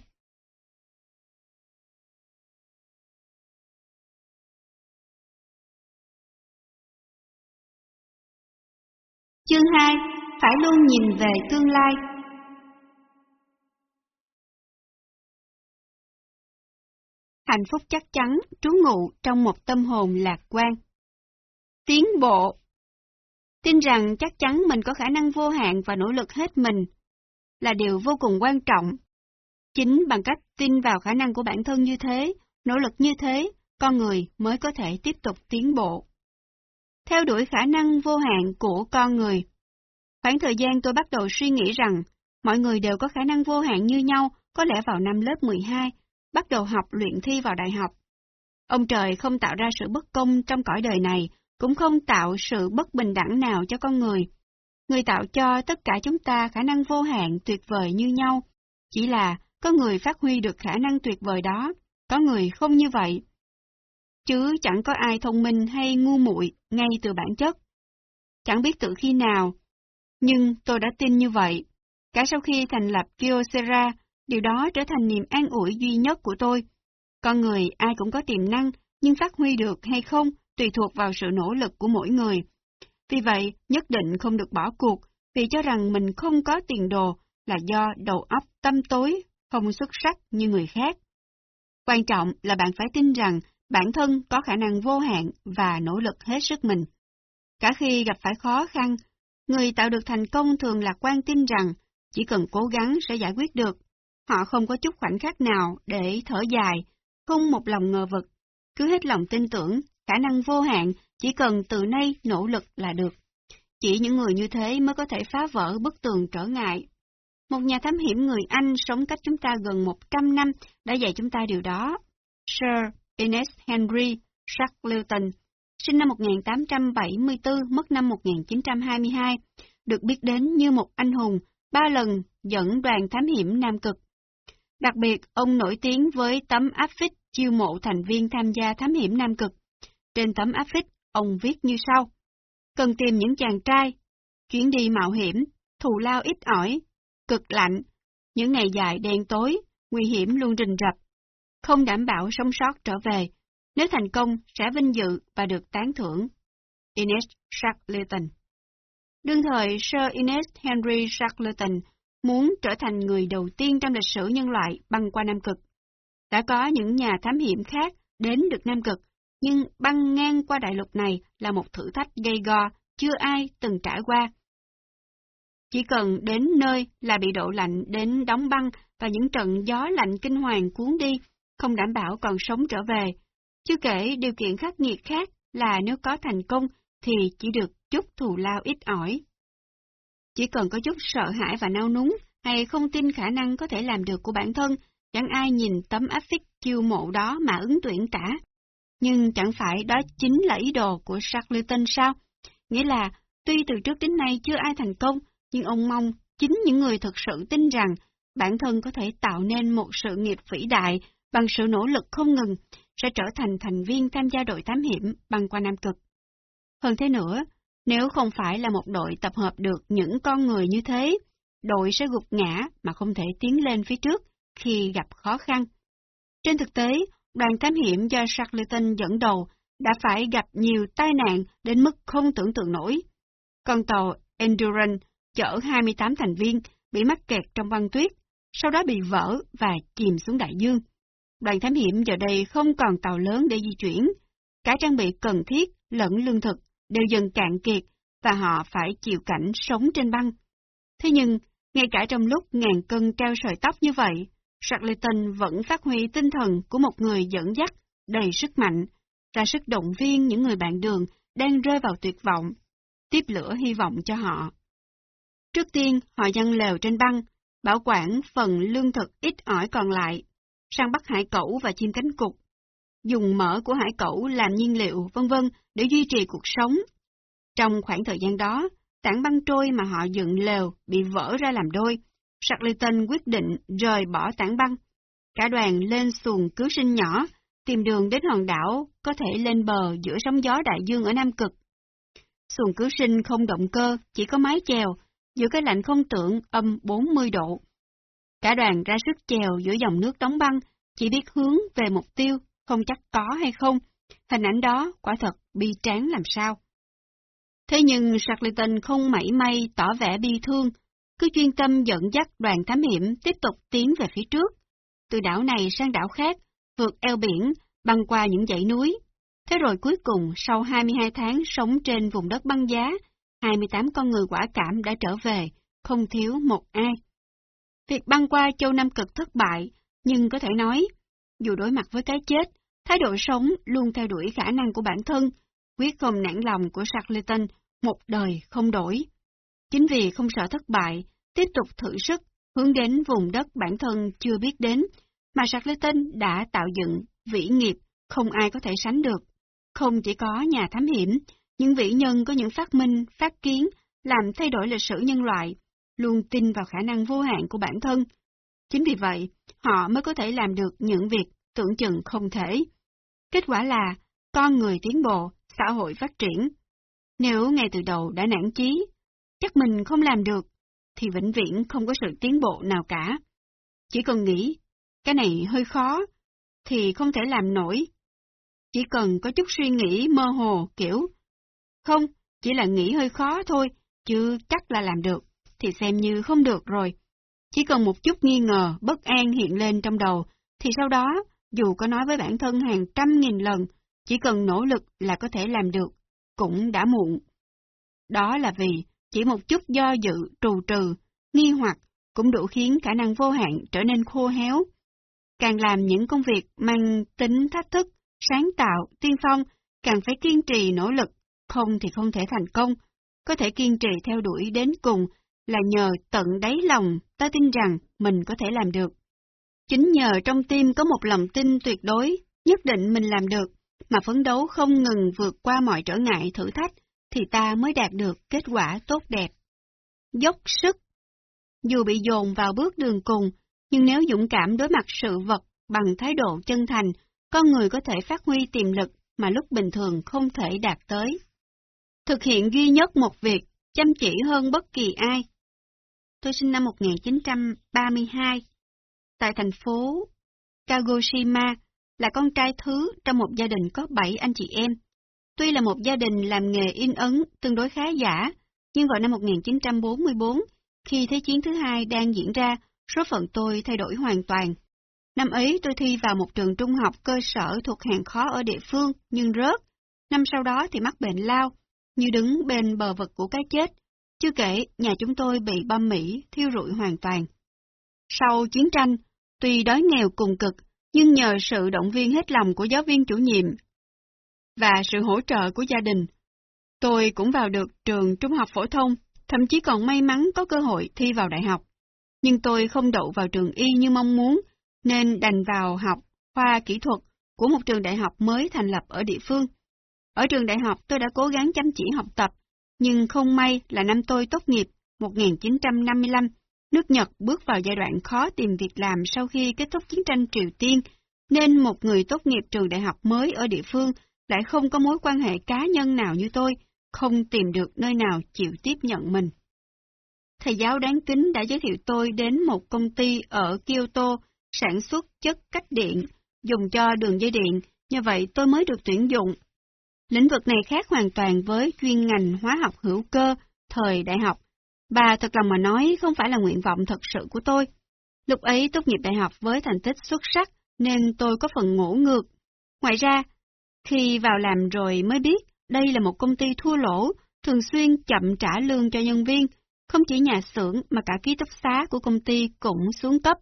Chương 2. Phải luôn nhìn về tương lai Hạnh phúc chắc chắn trú ngụ trong một tâm hồn lạc quan. Tiến bộ Tin rằng chắc chắn mình có khả năng vô hạn và nỗ lực hết mình là điều vô cùng quan trọng. Chính bằng cách tin vào khả năng của bản thân như thế, nỗ lực như thế, con người mới có thể tiếp tục tiến bộ theo đuổi khả năng vô hạn của con người. Khoảng thời gian tôi bắt đầu suy nghĩ rằng, mọi người đều có khả năng vô hạn như nhau, có lẽ vào năm lớp 12, bắt đầu học luyện thi vào đại học. Ông trời không tạo ra sự bất công trong cõi đời này, cũng không tạo sự bất bình đẳng nào cho con người. Người tạo cho tất cả chúng ta khả năng vô hạn tuyệt vời như nhau, chỉ là có người phát huy được khả năng tuyệt vời đó, có người không như vậy chứ chẳng có ai thông minh hay ngu muội ngay từ bản chất. Chẳng biết từ khi nào, nhưng tôi đã tin như vậy. Cả sau khi thành lập Kyocera, điều đó trở thành niềm an ủi duy nhất của tôi. Con người ai cũng có tiềm năng, nhưng phát huy được hay không tùy thuộc vào sự nỗ lực của mỗi người. Vì vậy, nhất định không được bỏ cuộc, vì cho rằng mình không có tiền đồ là do đầu óc tâm tối, không xuất sắc như người khác. Quan trọng là bạn phải tin rằng bản thân có khả năng vô hạn và nỗ lực hết sức mình. Cả khi gặp phải khó khăn, người tạo được thành công thường lạc quan tin rằng chỉ cần cố gắng sẽ giải quyết được. Họ không có chút khoảnh khắc nào để thở dài, không một lòng ngờ vực, cứ hết lòng tin tưởng, khả năng vô hạn, chỉ cần từ nay nỗ lực là được. Chỉ những người như thế mới có thể phá vỡ bức tường trở ngại. Một nhà thám hiểm người Anh sống cách chúng ta gần 100 năm đã dạy chúng ta điều đó. Sir Ernest Henry Shackleton, sinh năm 1874, mất năm 1922, được biết đến như một anh hùng, ba lần dẫn đoàn thám hiểm Nam Cực. Đặc biệt, ông nổi tiếng với tấm áp phích chiêu mộ thành viên tham gia thám hiểm Nam Cực. Trên tấm áp phích, ông viết như sau. Cần tìm những chàng trai, chuyến đi mạo hiểm, thù lao ít ỏi, cực lạnh, những ngày dài đen tối, nguy hiểm luôn rình rập, không đảm bảo sống sót trở về. Nếu thành công, sẽ vinh dự và được tán thưởng. Ines Shackleton Đương thời, Sir Ines Henry Shackleton muốn trở thành người đầu tiên trong lịch sử nhân loại băng qua Nam Cực. Đã có những nhà thám hiểm khác đến được Nam Cực, nhưng băng ngang qua đại lục này là một thử thách gây go, chưa ai từng trải qua. Chỉ cần đến nơi là bị độ lạnh đến đóng băng và những trận gió lạnh kinh hoàng cuốn đi, không đảm bảo còn sống trở về. Chưa kể điều kiện khắc nghiệt khác là nếu có thành công thì chỉ được chút thù lao ít ỏi. Chỉ cần có chút sợ hãi và nao núng hay không tin khả năng có thể làm được của bản thân, chẳng ai nhìn tấm áp phích chiêu mộ đó mà ứng tuyển cả. Nhưng chẳng phải đó chính là ý đồ của Shackleton sao? Nghĩa là, tuy từ trước đến nay chưa ai thành công, nhưng ông mong chính những người thực sự tin rằng bản thân có thể tạo nên một sự nghiệp vĩ đại bằng sự nỗ lực không ngừng, sẽ trở thành thành viên tham gia đội thám hiểm băng qua Nam Cực. Hơn thế nữa, nếu không phải là một đội tập hợp được những con người như thế, đội sẽ gục ngã mà không thể tiến lên phía trước khi gặp khó khăn. Trên thực tế, đoàn thám hiểm do Shackleton dẫn đầu đã phải gặp nhiều tai nạn đến mức không tưởng tượng nổi. Con tàu Endurance chở 28 thành viên bị mắc kẹt trong băng tuyết, sau đó bị vỡ và chìm xuống đại dương. Đoàn thám hiểm giờ đây không còn tàu lớn để di chuyển, cả trang bị cần thiết lẫn lương thực đều dần cạn kiệt và họ phải chịu cảnh sống trên băng. Thế nhưng, ngay cả trong lúc ngàn cân treo sợi tóc như vậy, Shackleton vẫn phát huy tinh thần của một người dẫn dắt đầy sức mạnh, ra sức động viên những người bạn đường đang rơi vào tuyệt vọng, tiếp lửa hy vọng cho họ. Trước tiên, họ dăng lều trên băng, bảo quản phần lương thực ít ỏi còn lại, sang bắt hải cẩu và chim cánh cụt, dùng mỡ của hải cẩu làm nhiên liệu, vân vân để duy trì cuộc sống. Trong khoảng thời gian đó, tảng băng trôi mà họ dựng lều bị vỡ ra làm đôi. Shackleton quyết định rời bỏ tảng băng. Cả đoàn lên xuồng cứu sinh nhỏ, tìm đường đến hòn đảo có thể lên bờ giữa sóng gió đại dương ở Nam Cực. Xuồng cứu sinh không động cơ, chỉ có mái chèo, giữa cái lạnh không tưởng âm 40 độ. Cả đoàn ra sức chèo giữa dòng nước đóng băng, chỉ biết hướng về mục tiêu, không chắc có hay không. Hình ảnh đó quả thật bi tráng làm sao. Thế nhưng Shackleton không mảy may tỏ vẻ bi thương, cứ chuyên tâm dẫn dắt đoàn thám hiểm tiếp tục tiến về phía trước. Từ đảo này sang đảo khác, vượt eo biển, băng qua những dãy núi. Thế rồi cuối cùng, sau 22 tháng sống trên vùng đất băng giá, 28 con người quả cảm đã trở về, không thiếu một ai. Việc băng qua châu Nam Cực thất bại, nhưng có thể nói, dù đối mặt với cái chết, thái độ sống luôn theo đuổi khả năng của bản thân, quyết không nản lòng của Shackleton, một đời không đổi. Chính vì không sợ thất bại, tiếp tục thử sức, hướng đến vùng đất bản thân chưa biết đến, mà Shackleton đã tạo dựng vĩ nghiệp không ai có thể sánh được. Không chỉ có nhà thám hiểm, những vĩ nhân có những phát minh, phát kiến, làm thay đổi lịch sử nhân loại, luôn tin vào khả năng vô hạn của bản thân. Chính vì vậy, họ mới có thể làm được những việc tưởng chừng không thể. Kết quả là, con người tiến bộ, xã hội phát triển. Nếu ngay từ đầu đã nản chí, chắc mình không làm được, thì vĩnh viễn không có sự tiến bộ nào cả. Chỉ cần nghĩ, cái này hơi khó, thì không thể làm nổi. Chỉ cần có chút suy nghĩ mơ hồ kiểu, không, chỉ là nghĩ hơi khó thôi, chứ chắc là làm được, thì xem như không được rồi. Chỉ cần một chút nghi ngờ, bất an hiện lên trong đầu, thì sau đó, dù có nói với bản thân hàng trăm nghìn lần, chỉ cần nỗ lực là có thể làm được, cũng đã muộn. Đó là vì chỉ một chút do dự, trù trừ, nghi hoặc cũng đủ khiến khả năng vô hạn trở nên khô héo. Càng làm những công việc mang tính thách thức, sáng tạo, tiên phong, càng phải kiên trì nỗ lực, không thì không thể thành công. Có thể kiên trì theo đuổi đến cùng là nhờ tận đáy lòng ta tin rằng mình có thể làm được. Chính nhờ trong tim có một lòng tin tuyệt đối, nhất định mình làm được, mà phấn đấu không ngừng vượt qua mọi trở ngại thử thách, thì ta mới đạt được kết quả tốt đẹp. Dốc sức Dù bị dồn vào bước đường cùng, nhưng nếu dũng cảm đối mặt sự vật bằng thái độ chân thành, con người có thể phát huy tiềm lực mà lúc bình thường không thể đạt tới. Thực hiện duy nhất một việc, chăm chỉ hơn bất kỳ ai. Tôi sinh năm 1932, tại thành phố Kagoshima, là con trai thứ trong một gia đình có 7 anh chị em. Tuy là một gia đình làm nghề in ấn tương đối khá giả, nhưng vào năm 1944, khi Thế chiến thứ hai đang diễn ra, số phận tôi thay đổi hoàn toàn. Năm ấy tôi thi vào một trường trung học cơ sở thuộc hàng khó ở địa phương, nhưng rớt. Năm sau đó thì mắc bệnh lao, như đứng bên bờ vực của cái chết. Chưa kể, nhà chúng tôi bị bom Mỹ thiêu rụi hoàn toàn. Sau chiến tranh, tuy đói nghèo cùng cực, nhưng nhờ sự động viên hết lòng của giáo viên chủ nhiệm và sự hỗ trợ của gia đình, tôi cũng vào được trường trung học phổ thông, thậm chí còn may mắn có cơ hội thi vào đại học. Nhưng tôi không đậu vào trường y như mong muốn, nên đành vào học khoa kỹ thuật của một trường đại học mới thành lập ở địa phương. Ở trường đại học tôi đã cố gắng chăm chỉ học tập, nhưng không may là năm tôi tốt nghiệp 1955, nước Nhật bước vào giai đoạn khó tìm việc làm sau khi kết thúc chiến tranh Triều Tiên, nên một người tốt nghiệp trường đại học mới ở địa phương lại không có mối quan hệ cá nhân nào như tôi, không tìm được nơi nào chịu tiếp nhận mình. Thầy giáo đáng kính đã giới thiệu tôi đến một công ty ở Kyoto sản xuất chất cách điện, dùng cho đường dây điện, như vậy tôi mới được tuyển dụng. Lĩnh vực này khác hoàn toàn với chuyên ngành hóa học hữu cơ thời đại học. Bà thật lòng mà nói không phải là nguyện vọng thật sự của tôi. Lúc ấy tốt nghiệp đại học với thành tích xuất sắc nên tôi có phần ngủ ngược. Ngoài ra, khi vào làm rồi mới biết đây là một công ty thua lỗ, thường xuyên chậm trả lương cho nhân viên, không chỉ nhà xưởng mà cả ký túc xá của công ty cũng xuống cấp.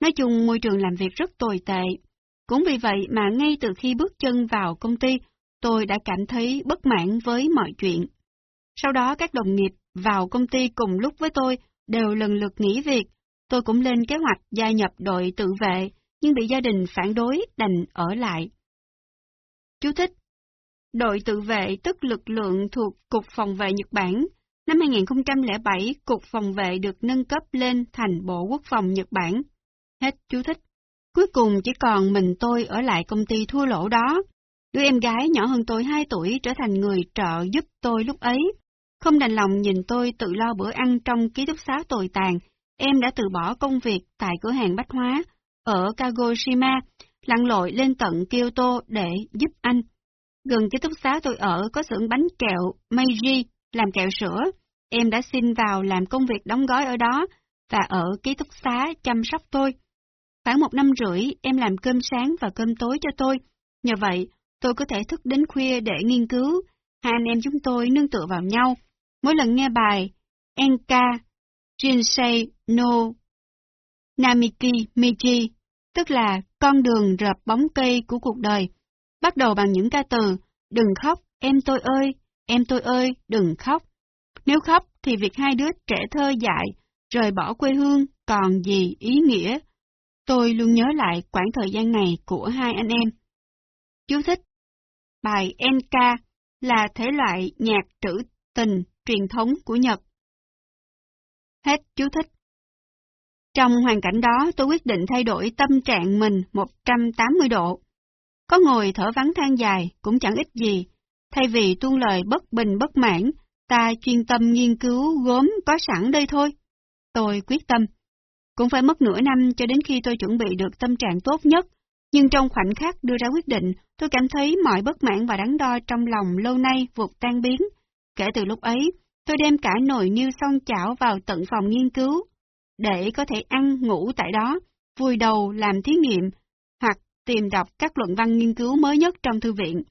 Nói chung môi trường làm việc rất tồi tệ. Cũng vì vậy mà ngay từ khi bước chân vào công ty, tôi đã cảm thấy bất mãn với mọi chuyện. Sau đó các đồng nghiệp vào công ty cùng lúc với tôi đều lần lượt nghỉ việc. Tôi cũng lên kế hoạch gia nhập đội tự vệ, nhưng bị gia đình phản đối đành ở lại. Chú thích Đội tự vệ tức lực lượng thuộc Cục Phòng vệ Nhật Bản. Năm 2007, Cục Phòng vệ được nâng cấp lên thành Bộ Quốc phòng Nhật Bản. Hết chú thích. Cuối cùng chỉ còn mình tôi ở lại công ty thua lỗ đó. Đứa em gái nhỏ hơn tôi 2 tuổi trở thành người trợ giúp tôi lúc ấy. Không đành lòng nhìn tôi tự lo bữa ăn trong ký túc xá tồi tàn, em đã từ bỏ công việc tại cửa hàng bách hóa ở Kagoshima, lặn lội lên tận Kyoto để giúp anh. Gần ký túc xá tôi ở có xưởng bánh kẹo Meiji làm kẹo sữa. Em đã xin vào làm công việc đóng gói ở đó và ở ký túc xá chăm sóc tôi. Khoảng một năm rưỡi em làm cơm sáng và cơm tối cho tôi. Nhờ vậy, tôi có thể thức đến khuya để nghiên cứu. Hai anh em chúng tôi nương tựa vào nhau. Mỗi lần nghe bài Enka Jinsei no Namiki Michi, tức là con đường rợp bóng cây của cuộc đời, bắt đầu bằng những ca từ Đừng khóc, em tôi ơi, em tôi ơi, đừng khóc. Nếu khóc thì việc hai đứa trẻ thơ dại, rời bỏ quê hương còn gì ý nghĩa. Tôi luôn nhớ lại quãng thời gian này của hai anh em. Chú thích Bài Enka là thể loại nhạc trữ tình truyền thống của Nhật. Hết chú thích. Trong hoàn cảnh đó, tôi quyết định thay đổi tâm trạng mình 180 độ. Có ngồi thở vắng than dài cũng chẳng ích gì, thay vì tuôn lời bất bình bất mãn, ta chuyên tâm nghiên cứu gốm có sẵn đây thôi. Tôi quyết tâm. Cũng phải mất nửa năm cho đến khi tôi chuẩn bị được tâm trạng tốt nhất, nhưng trong khoảnh khắc đưa ra quyết định, tôi cảm thấy mọi bất mãn và đắn đo trong lòng lâu nay vụt tan biến. Kể từ lúc ấy, tôi đem cả nồi niêu son chảo vào tận phòng nghiên cứu, để có thể ăn ngủ tại đó, vùi đầu làm thí nghiệm, hoặc tìm đọc các luận văn nghiên cứu mới nhất trong thư viện.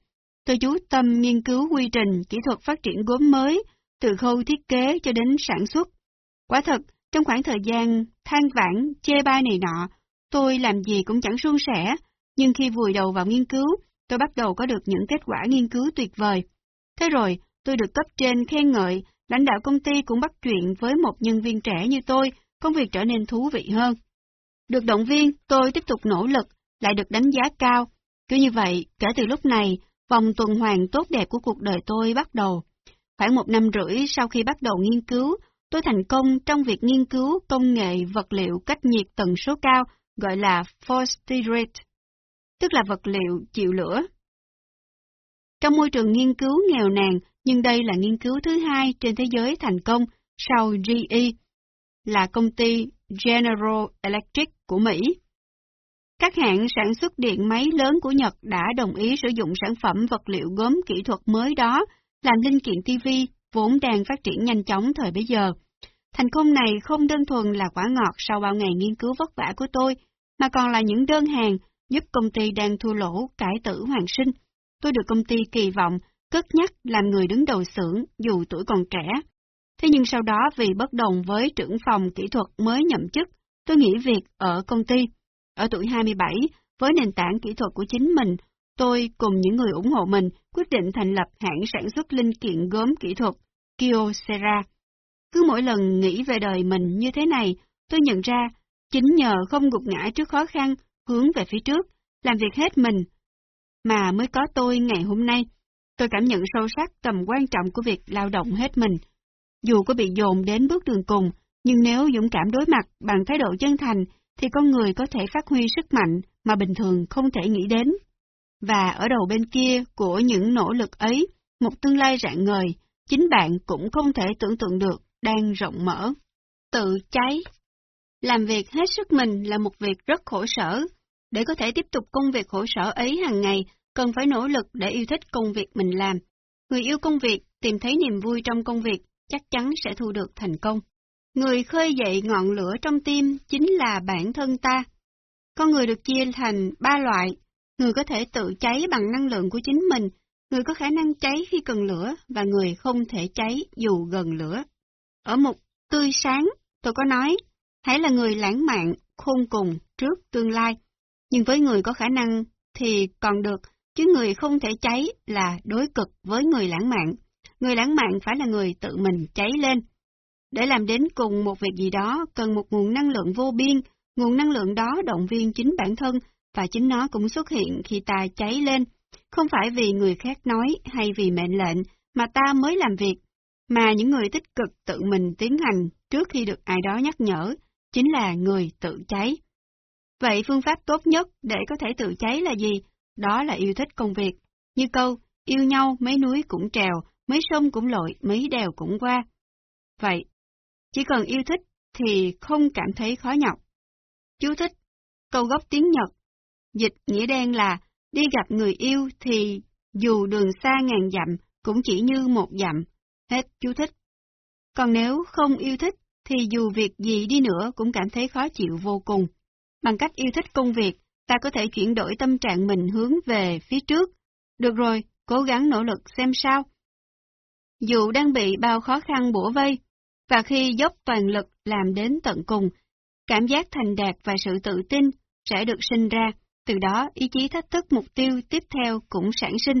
Tôi chú tâm nghiên cứu quy trình, kỹ thuật phát triển gốm mới, từ khâu thiết kế cho đến sản xuất. Quả thật, trong khoảng thời gian than vãn, chê bai này nọ, tôi làm gì cũng chẳng suôn sẻ, nhưng khi vùi đầu vào nghiên cứu, tôi bắt đầu có được những kết quả nghiên cứu tuyệt vời. Thế rồi, tôi được cấp trên khen ngợi, lãnh đạo công ty cũng bắt chuyện với một nhân viên trẻ như tôi, công việc trở nên thú vị hơn. Được động viên, tôi tiếp tục nỗ lực, lại được đánh giá cao. Cứ như vậy, kể từ lúc này, vòng tuần hoàn tốt đẹp của cuộc đời tôi bắt đầu. Khoảng một năm rưỡi sau khi bắt đầu nghiên cứu, tôi thành công trong việc nghiên cứu công nghệ vật liệu cách nhiệt tần số cao gọi là forced rate, tức là vật liệu chịu lửa. Trong môi trường nghiên cứu nghèo nàn, nhưng đây là nghiên cứu thứ hai trên thế giới thành công sau GE, là công ty General Electric của Mỹ. Các hãng sản xuất điện máy lớn của Nhật đã đồng ý sử dụng sản phẩm vật liệu gốm kỹ thuật mới đó làm linh kiện TV vốn đang phát triển nhanh chóng thời bấy giờ. Thành công này không đơn thuần là quả ngọt sau bao ngày nghiên cứu vất vả của tôi, mà còn là những đơn hàng giúp công ty đang thua lỗ cải tử hoàn sinh. Tôi được công ty kỳ vọng, cất nhắc làm người đứng đầu xưởng dù tuổi còn trẻ. Thế nhưng sau đó vì bất đồng với trưởng phòng kỹ thuật mới nhậm chức, tôi nghỉ việc ở công ty. Ở tuổi 27, với nền tảng kỹ thuật của chính mình, tôi cùng những người ủng hộ mình quyết định thành lập hãng sản xuất linh kiện gốm kỹ thuật Kyocera. Cứ mỗi lần nghĩ về đời mình như thế này, tôi nhận ra, chính nhờ không gục ngã trước khó khăn, hướng về phía trước, làm việc hết mình, mà mới có tôi ngày hôm nay. Tôi cảm nhận sâu sắc tầm quan trọng của việc lao động hết mình. Dù có bị dồn đến bước đường cùng, nhưng nếu dũng cảm đối mặt bằng thái độ chân thành, thì con người có thể phát huy sức mạnh mà bình thường không thể nghĩ đến. Và ở đầu bên kia của những nỗ lực ấy, một tương lai rạng ngời, chính bạn cũng không thể tưởng tượng được, đang rộng mở. Tự cháy làm việc hết sức mình là một việc rất khổ sở. Để có thể tiếp tục công việc khổ sở ấy hàng ngày, cần phải nỗ lực để yêu thích công việc mình làm. Người yêu công việc, tìm thấy niềm vui trong công việc, chắc chắn sẽ thu được thành công. Người khơi dậy ngọn lửa trong tim chính là bản thân ta. Con người được chia thành ba loại, người có thể tự cháy bằng năng lượng của chính mình, người có khả năng cháy khi cần lửa và người không thể cháy dù gần lửa. Ở mục tươi sáng, tôi có nói, hãy là người lãng mạn, khôn cùng trước tương lai. Nhưng với người có khả năng thì còn được, chứ người không thể cháy là đối cực với người lãng mạn. Người lãng mạn phải là người tự mình cháy lên. Để làm đến cùng một việc gì đó, cần một nguồn năng lượng vô biên, nguồn năng lượng đó động viên chính bản thân, và chính nó cũng xuất hiện khi ta cháy lên. Không phải vì người khác nói hay vì mệnh lệnh mà ta mới làm việc, mà những người tích cực tự mình tiến hành trước khi được ai đó nhắc nhở, chính là người tự cháy. Vậy phương pháp tốt nhất để có thể tự cháy là gì? Đó là yêu thích công việc. Như câu, yêu nhau mấy núi cũng trèo, mấy sông cũng lội, mấy đèo cũng qua. Vậy, chỉ cần yêu thích thì không cảm thấy khó nhọc. Chú thích, câu gốc tiếng Nhật, dịch nghĩa đen là đi gặp người yêu thì dù đường xa ngàn dặm cũng chỉ như một dặm. Hết chú thích. Còn nếu không yêu thích thì dù việc gì đi nữa cũng cảm thấy khó chịu vô cùng. Bằng cách yêu thích công việc, ta có thể chuyển đổi tâm trạng mình hướng về phía trước. Được rồi, cố gắng nỗ lực xem sao. Dù đang bị bao khó khăn bủa vây, và khi dốc toàn lực làm đến tận cùng, cảm giác thành đạt và sự tự tin sẽ được sinh ra, từ đó ý chí thách thức mục tiêu tiếp theo cũng sản sinh.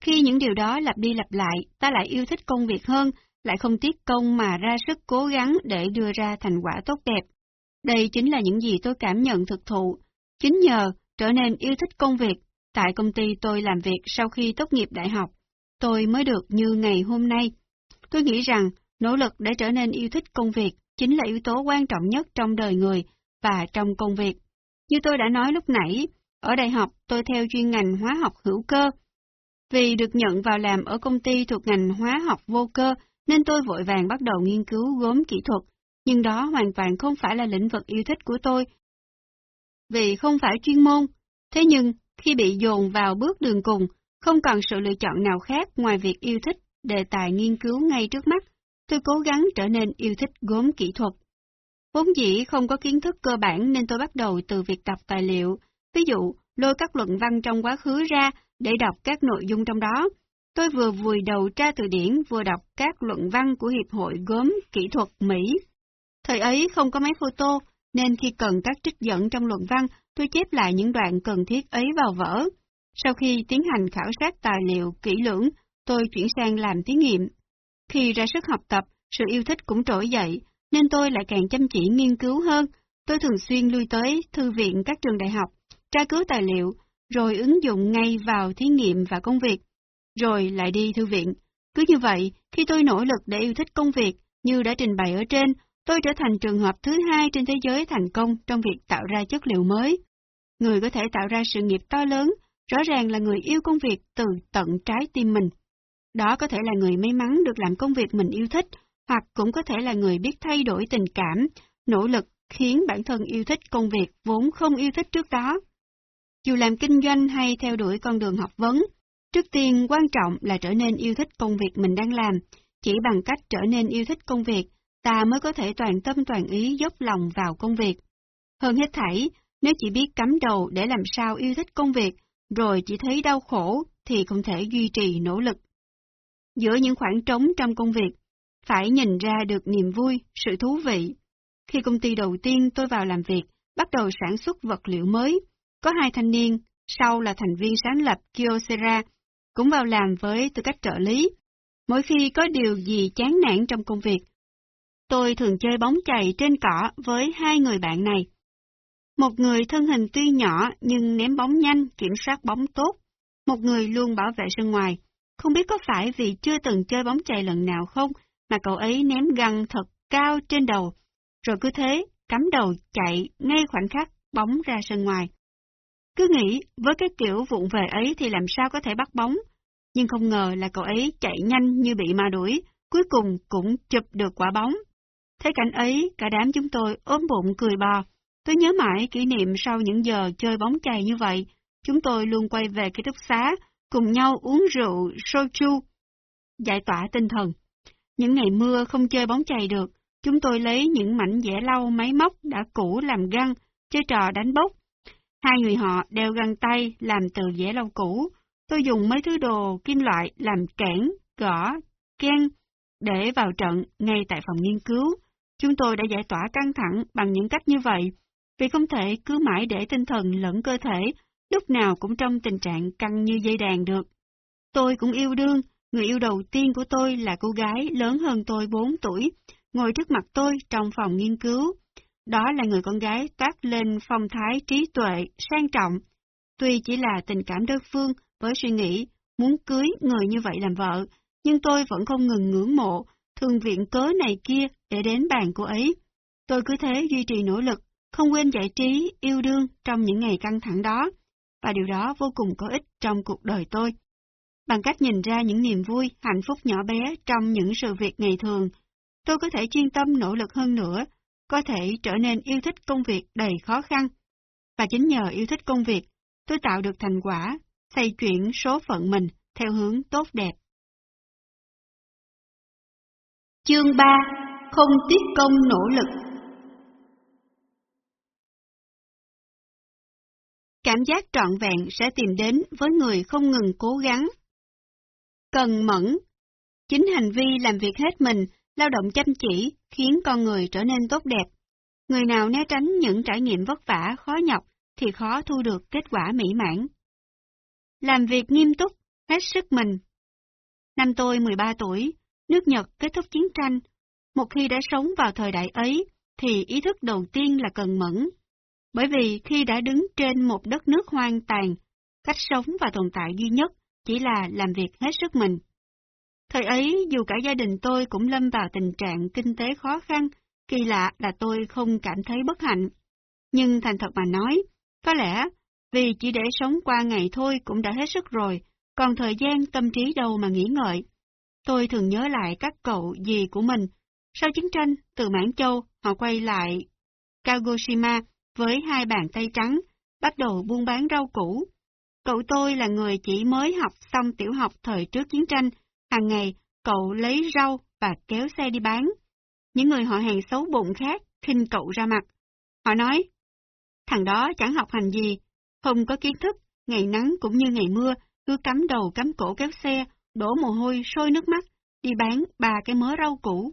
Khi những điều đó lặp đi lặp lại, ta lại yêu thích công việc hơn, lại không tiếc công mà ra sức cố gắng để đưa ra thành quả tốt đẹp. Đây chính là những gì tôi cảm nhận thực thụ. Chính nhờ trở nên yêu thích công việc, tại công ty tôi làm việc sau khi tốt nghiệp đại học, tôi mới được như ngày hôm nay. Tôi nghĩ rằng nỗ lực để trở nên yêu thích công việc chính là yếu tố quan trọng nhất trong đời người và trong công việc. Như tôi đã nói lúc nãy, ở đại học tôi theo chuyên ngành hóa học hữu cơ. Vì được nhận vào làm ở công ty thuộc ngành hóa học vô cơ nên tôi vội vàng bắt đầu nghiên cứu gốm kỹ thuật, nhưng đó hoàn toàn không phải là lĩnh vực yêu thích của tôi. Vì không phải chuyên môn, thế nhưng khi bị dồn vào bước đường cùng, không còn sự lựa chọn nào khác ngoài việc yêu thích đề tài nghiên cứu ngay trước mắt, tôi cố gắng trở nên yêu thích gốm kỹ thuật. Vốn dĩ không có kiến thức cơ bản nên tôi bắt đầu từ việc đọc tài liệu, ví dụ lôi các luận văn trong quá khứ ra để đọc các nội dung trong đó. Tôi vừa vùi đầu tra từ điển vừa đọc các luận văn của Hiệp hội Gốm Kỹ thuật Mỹ. Thời ấy không có máy photo, nên khi cần các trích dẫn trong luận văn, tôi chép lại những đoạn cần thiết ấy vào vở. Sau khi tiến hành khảo sát tài liệu kỹ lưỡng, tôi chuyển sang làm thí nghiệm. Khi ra sức học tập, sự yêu thích cũng trỗi dậy, nên tôi lại càng chăm chỉ nghiên cứu hơn. Tôi thường xuyên lui tới thư viện các trường đại học, tra cứu tài liệu, rồi ứng dụng ngay vào thí nghiệm và công việc, rồi lại đi thư viện. Cứ như vậy, khi tôi nỗ lực để yêu thích công việc, như đã trình bày ở trên, tôi trở thành trường hợp thứ hai trên thế giới thành công trong việc tạo ra chất liệu mới. Người có thể tạo ra sự nghiệp to lớn, rõ ràng là người yêu công việc từ tận trái tim mình. Đó có thể là người may mắn được làm công việc mình yêu thích, hoặc cũng có thể là người biết thay đổi tình cảm, nỗ lực khiến bản thân yêu thích công việc vốn không yêu thích trước đó. Dù làm kinh doanh hay theo đuổi con đường học vấn, trước tiên quan trọng là trở nên yêu thích công việc mình đang làm. Chỉ bằng cách trở nên yêu thích công việc, ta mới có thể toàn tâm toàn ý dốc lòng vào công việc. Hơn hết thảy, nếu chỉ biết cắm đầu để làm sao yêu thích công việc, rồi chỉ thấy đau khổ, thì không thể duy trì nỗ lực. Giữa những khoảng trống trong công việc, phải nhìn ra được niềm vui, sự thú vị. Khi công ty đầu tiên tôi vào làm việc, bắt đầu sản xuất vật liệu mới, có hai thanh niên, sau là thành viên sáng lập Kyocera, cũng vào làm với tư cách trợ lý. Mỗi khi có điều gì chán nản trong công việc, tôi thường chơi bóng chày trên cỏ với hai người bạn này. Một người thân hình tuy nhỏ nhưng ném bóng nhanh, kiểm soát bóng tốt. Một người luôn bảo vệ sân ngoài. Không biết có phải vì chưa từng chơi bóng chày lần nào không mà cậu ấy ném găng thật cao trên đầu, rồi cứ thế cắm đầu chạy ngay khoảnh khắc bóng ra sân ngoài. Cứ nghĩ với cái kiểu vụng về ấy thì làm sao có thể bắt bóng, nhưng không ngờ là cậu ấy chạy nhanh như bị ma đuổi, cuối cùng cũng chụp được quả bóng. Thấy cảnh ấy, cả đám chúng tôi ốm bụng cười bò. Tôi nhớ mãi kỷ niệm sau những giờ chơi bóng chày như vậy, chúng tôi luôn quay về ký túc xá, cùng nhau uống rượu soju, giải tỏa tinh thần. Những ngày mưa không chơi bóng chày được, chúng tôi lấy những mảnh vẽ lau máy móc đã cũ làm găng, chơi trò đánh bốc. Hai người họ đeo găng tay làm từ dẻ lau cũ. Tôi dùng mấy thứ đồ kim loại làm kẽn, gõ, ken để vào trận ngay tại phòng nghiên cứu. Chúng tôi đã giải tỏa căng thẳng bằng những cách như vậy, vì không thể cứ mãi để tinh thần lẫn cơ thể, lúc nào cũng trong tình trạng căng như dây đàn được. Tôi cũng yêu đương, người yêu đầu tiên của tôi là cô gái lớn hơn tôi 4 tuổi, ngồi trước mặt tôi trong phòng nghiên cứu. Đó là người con gái toát lên phong thái trí tuệ, sang trọng. Tuy chỉ là tình cảm đơn phương với suy nghĩ muốn cưới người như vậy làm vợ, nhưng tôi vẫn không ngừng ngưỡng mộ, thường viện cớ này kia để đến bàn cô ấy. Tôi cứ thế duy trì nỗ lực, không quên giải trí, yêu đương trong những ngày căng thẳng đó, và điều đó vô cùng có ích trong cuộc đời tôi. Bằng cách nhìn ra những niềm vui, hạnh phúc nhỏ bé trong những sự việc ngày thường, tôi có thể chuyên tâm nỗ lực hơn nữa, có thể trở nên yêu thích công việc đầy khó khăn. Và chính nhờ yêu thích công việc, tôi tạo được thành quả, xây chuyển số phận mình theo hướng tốt đẹp. Chương 3. Không tiếc công nỗ lực Cảm giác trọn vẹn sẽ tìm đến với người không ngừng cố gắng. Cần mẫn Chính hành vi làm việc hết mình, lao động chăm chỉ, khiến con người trở nên tốt đẹp. Người nào né tránh những trải nghiệm vất vả, khó nhọc, thì khó thu được kết quả mỹ mãn. Làm việc nghiêm túc, hết sức mình. Năm tôi 13 tuổi, nước Nhật kết thúc chiến tranh. Một khi đã sống vào thời đại ấy, thì ý thức đầu tiên là cần mẫn. Bởi vì khi đã đứng trên một đất nước hoang tàn, cách sống và tồn tại duy nhất chỉ là làm việc hết sức mình. Thời ấy, dù cả gia đình tôi cũng lâm vào tình trạng kinh tế khó khăn, kỳ lạ là tôi không cảm thấy bất hạnh. Nhưng thành thật mà nói, có lẽ vì chỉ để sống qua ngày thôi cũng đã hết sức rồi, còn thời gian tâm trí đâu mà nghĩ ngợi. tôi thường nhớ lại các cậu dì của mình. Sau chiến tranh, từ Mãn Châu, họ quay lại Kagoshima với hai bàn tay trắng, bắt đầu buôn bán rau củ. Cậu tôi là người chỉ mới học xong tiểu học thời trước chiến tranh, hàng ngày cậu lấy rau và kéo xe đi bán. Những người họ hàng xấu bụng khác khinh cậu ra mặt. Họ nói, thằng đó chẳng học hành gì, không có kiến thức, ngày nắng cũng như ngày mưa, cứ cắm đầu cắm cổ kéo xe, đổ mồ hôi sôi nước mắt, đi bán ba cái mớ rau củ.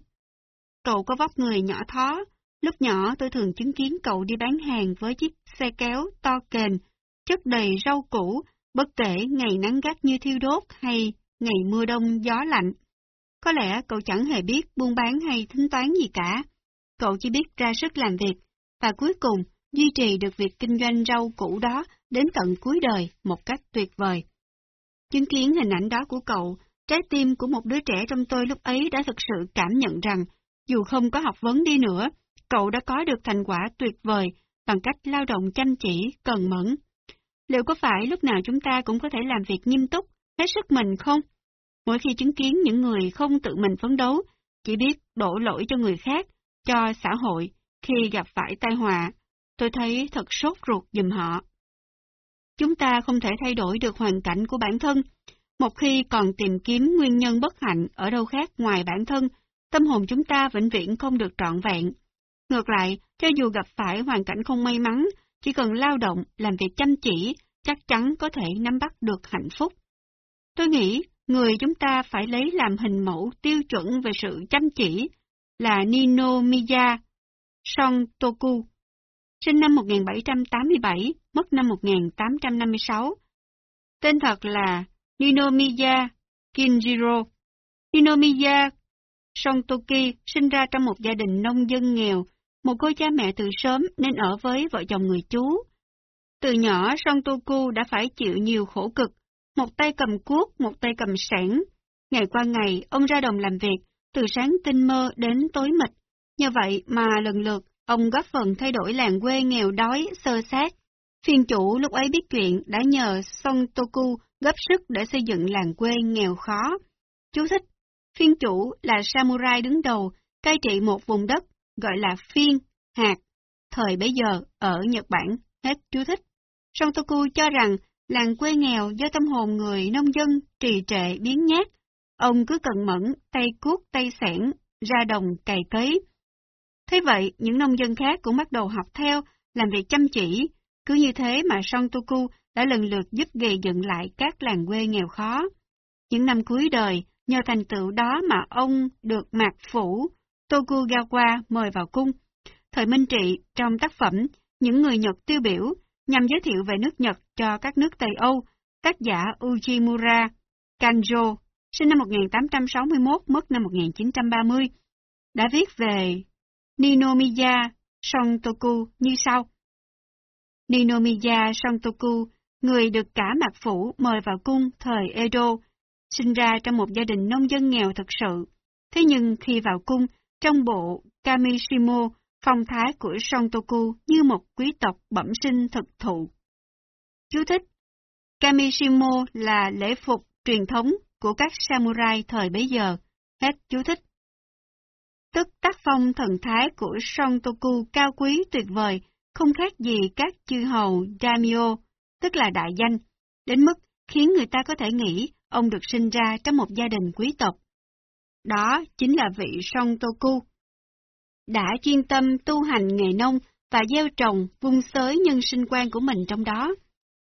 Cậu có vóc người nhỏ thó, lúc nhỏ tôi thường chứng kiến cậu đi bán hàng với chiếc xe kéo to kềnh, chất đầy rau củ, bất kể ngày nắng gắt như thiêu đốt hay ngày mưa đông gió lạnh. Có lẽ cậu chẳng hề biết buôn bán hay tính toán gì cả. Cậu chỉ biết ra sức làm việc, và cuối cùng duy trì được việc kinh doanh rau củ đó đến tận cuối đời một cách tuyệt vời. Chứng kiến hình ảnh đó của cậu, trái tim của một đứa trẻ trong tôi lúc ấy đã thực sự cảm nhận rằng, dù không có học vấn đi nữa, cậu đã có được thành quả tuyệt vời bằng cách lao động chăm chỉ, cần mẫn. Liệu có phải lúc nào chúng ta cũng có thể làm việc nghiêm túc, hết sức mình không? Mỗi khi chứng kiến những người không tự mình phấn đấu, chỉ biết đổ lỗi cho người khác, cho xã hội, khi gặp phải tai họa, tôi thấy thật sốt ruột giùm họ. Chúng ta không thể thay đổi được hoàn cảnh của bản thân. Một khi còn tìm kiếm nguyên nhân bất hạnh ở đâu khác ngoài bản thân, tâm hồn chúng ta vĩnh viễn không được trọn vẹn. Ngược lại, cho dù gặp phải hoàn cảnh không may mắn, chỉ cần lao động, làm việc chăm chỉ, chắc chắn có thể nắm bắt được hạnh phúc. Tôi nghĩ, người chúng ta phải lấy làm hình mẫu tiêu chuẩn về sự chăm chỉ là Nino Miya Son Toku, sinh năm 1787, mất năm 1856. Tên thật là Ninomiya Kinjiro. Ninomiya Sontoki sinh ra trong một gia đình nông dân nghèo, một cô cha mẹ từ sớm nên ở với vợ chồng người chú. Từ nhỏ Sontoku đã phải chịu nhiều khổ cực, một tay cầm cuốc, một tay cầm sản. Ngày qua ngày, ông ra đồng làm việc, từ sáng tinh mơ đến tối mịt. Nhờ vậy mà lần lượt, ông góp phần thay đổi làng quê nghèo đói, sơ sát. Phiên chủ lúc ấy biết chuyện đã nhờ Son Toku góp sức để xây dựng làng quê nghèo khó. Chú thích, phiên chủ là samurai đứng đầu, cai trị một vùng đất, gọi là phiên, hạt, thời bấy giờ ở Nhật Bản, hết chú thích. Son Toku cho rằng làng quê nghèo do tâm hồn người nông dân trì trệ biến nhát, ông cứ cẩn mẫn, tay cuốc tay sẻn, ra đồng cày cấy. Thế vậy, những nông dân khác cũng bắt đầu học theo, làm việc chăm chỉ, cứ như thế mà Son Toku đã lần lượt giúp gây dựng lại các làng quê nghèo khó. Những năm cuối đời, nhờ thành tựu đó mà ông được Mạc Phủ Tokugawa mời vào cung. Thời Minh Trị, trong tác phẩm Những người Nhật tiêu biểu, nhằm giới thiệu về nước Nhật cho các nước Tây Âu, tác giả Ujimura Kanjo, sinh năm 1861, mất năm 1930, đã viết về Ninomiya Sontoku như sau. Ninomiya Sontoku, người được cả mạc phủ mời vào cung thời Edo, sinh ra trong một gia đình nông dân nghèo thực sự. Thế nhưng khi vào cung, trong bộ Kamishimo, phong thái của Sontoku như một quý tộc bẩm sinh thực thụ. Chú thích Kamishimo là lễ phục truyền thống của các samurai thời bấy giờ. Hết chú thích. Tức tác phong thần thái của Sontoku cao quý tuyệt vời, không khác gì các chư hầu daimyo, tức là đại danh, đến mức khiến người ta có thể nghĩ ông được sinh ra trong một gia đình quý tộc. Đó chính là vị Sontoku. Đã chuyên tâm tu hành nghề nông và gieo trồng, vung sới nhân sinh quan của mình trong đó.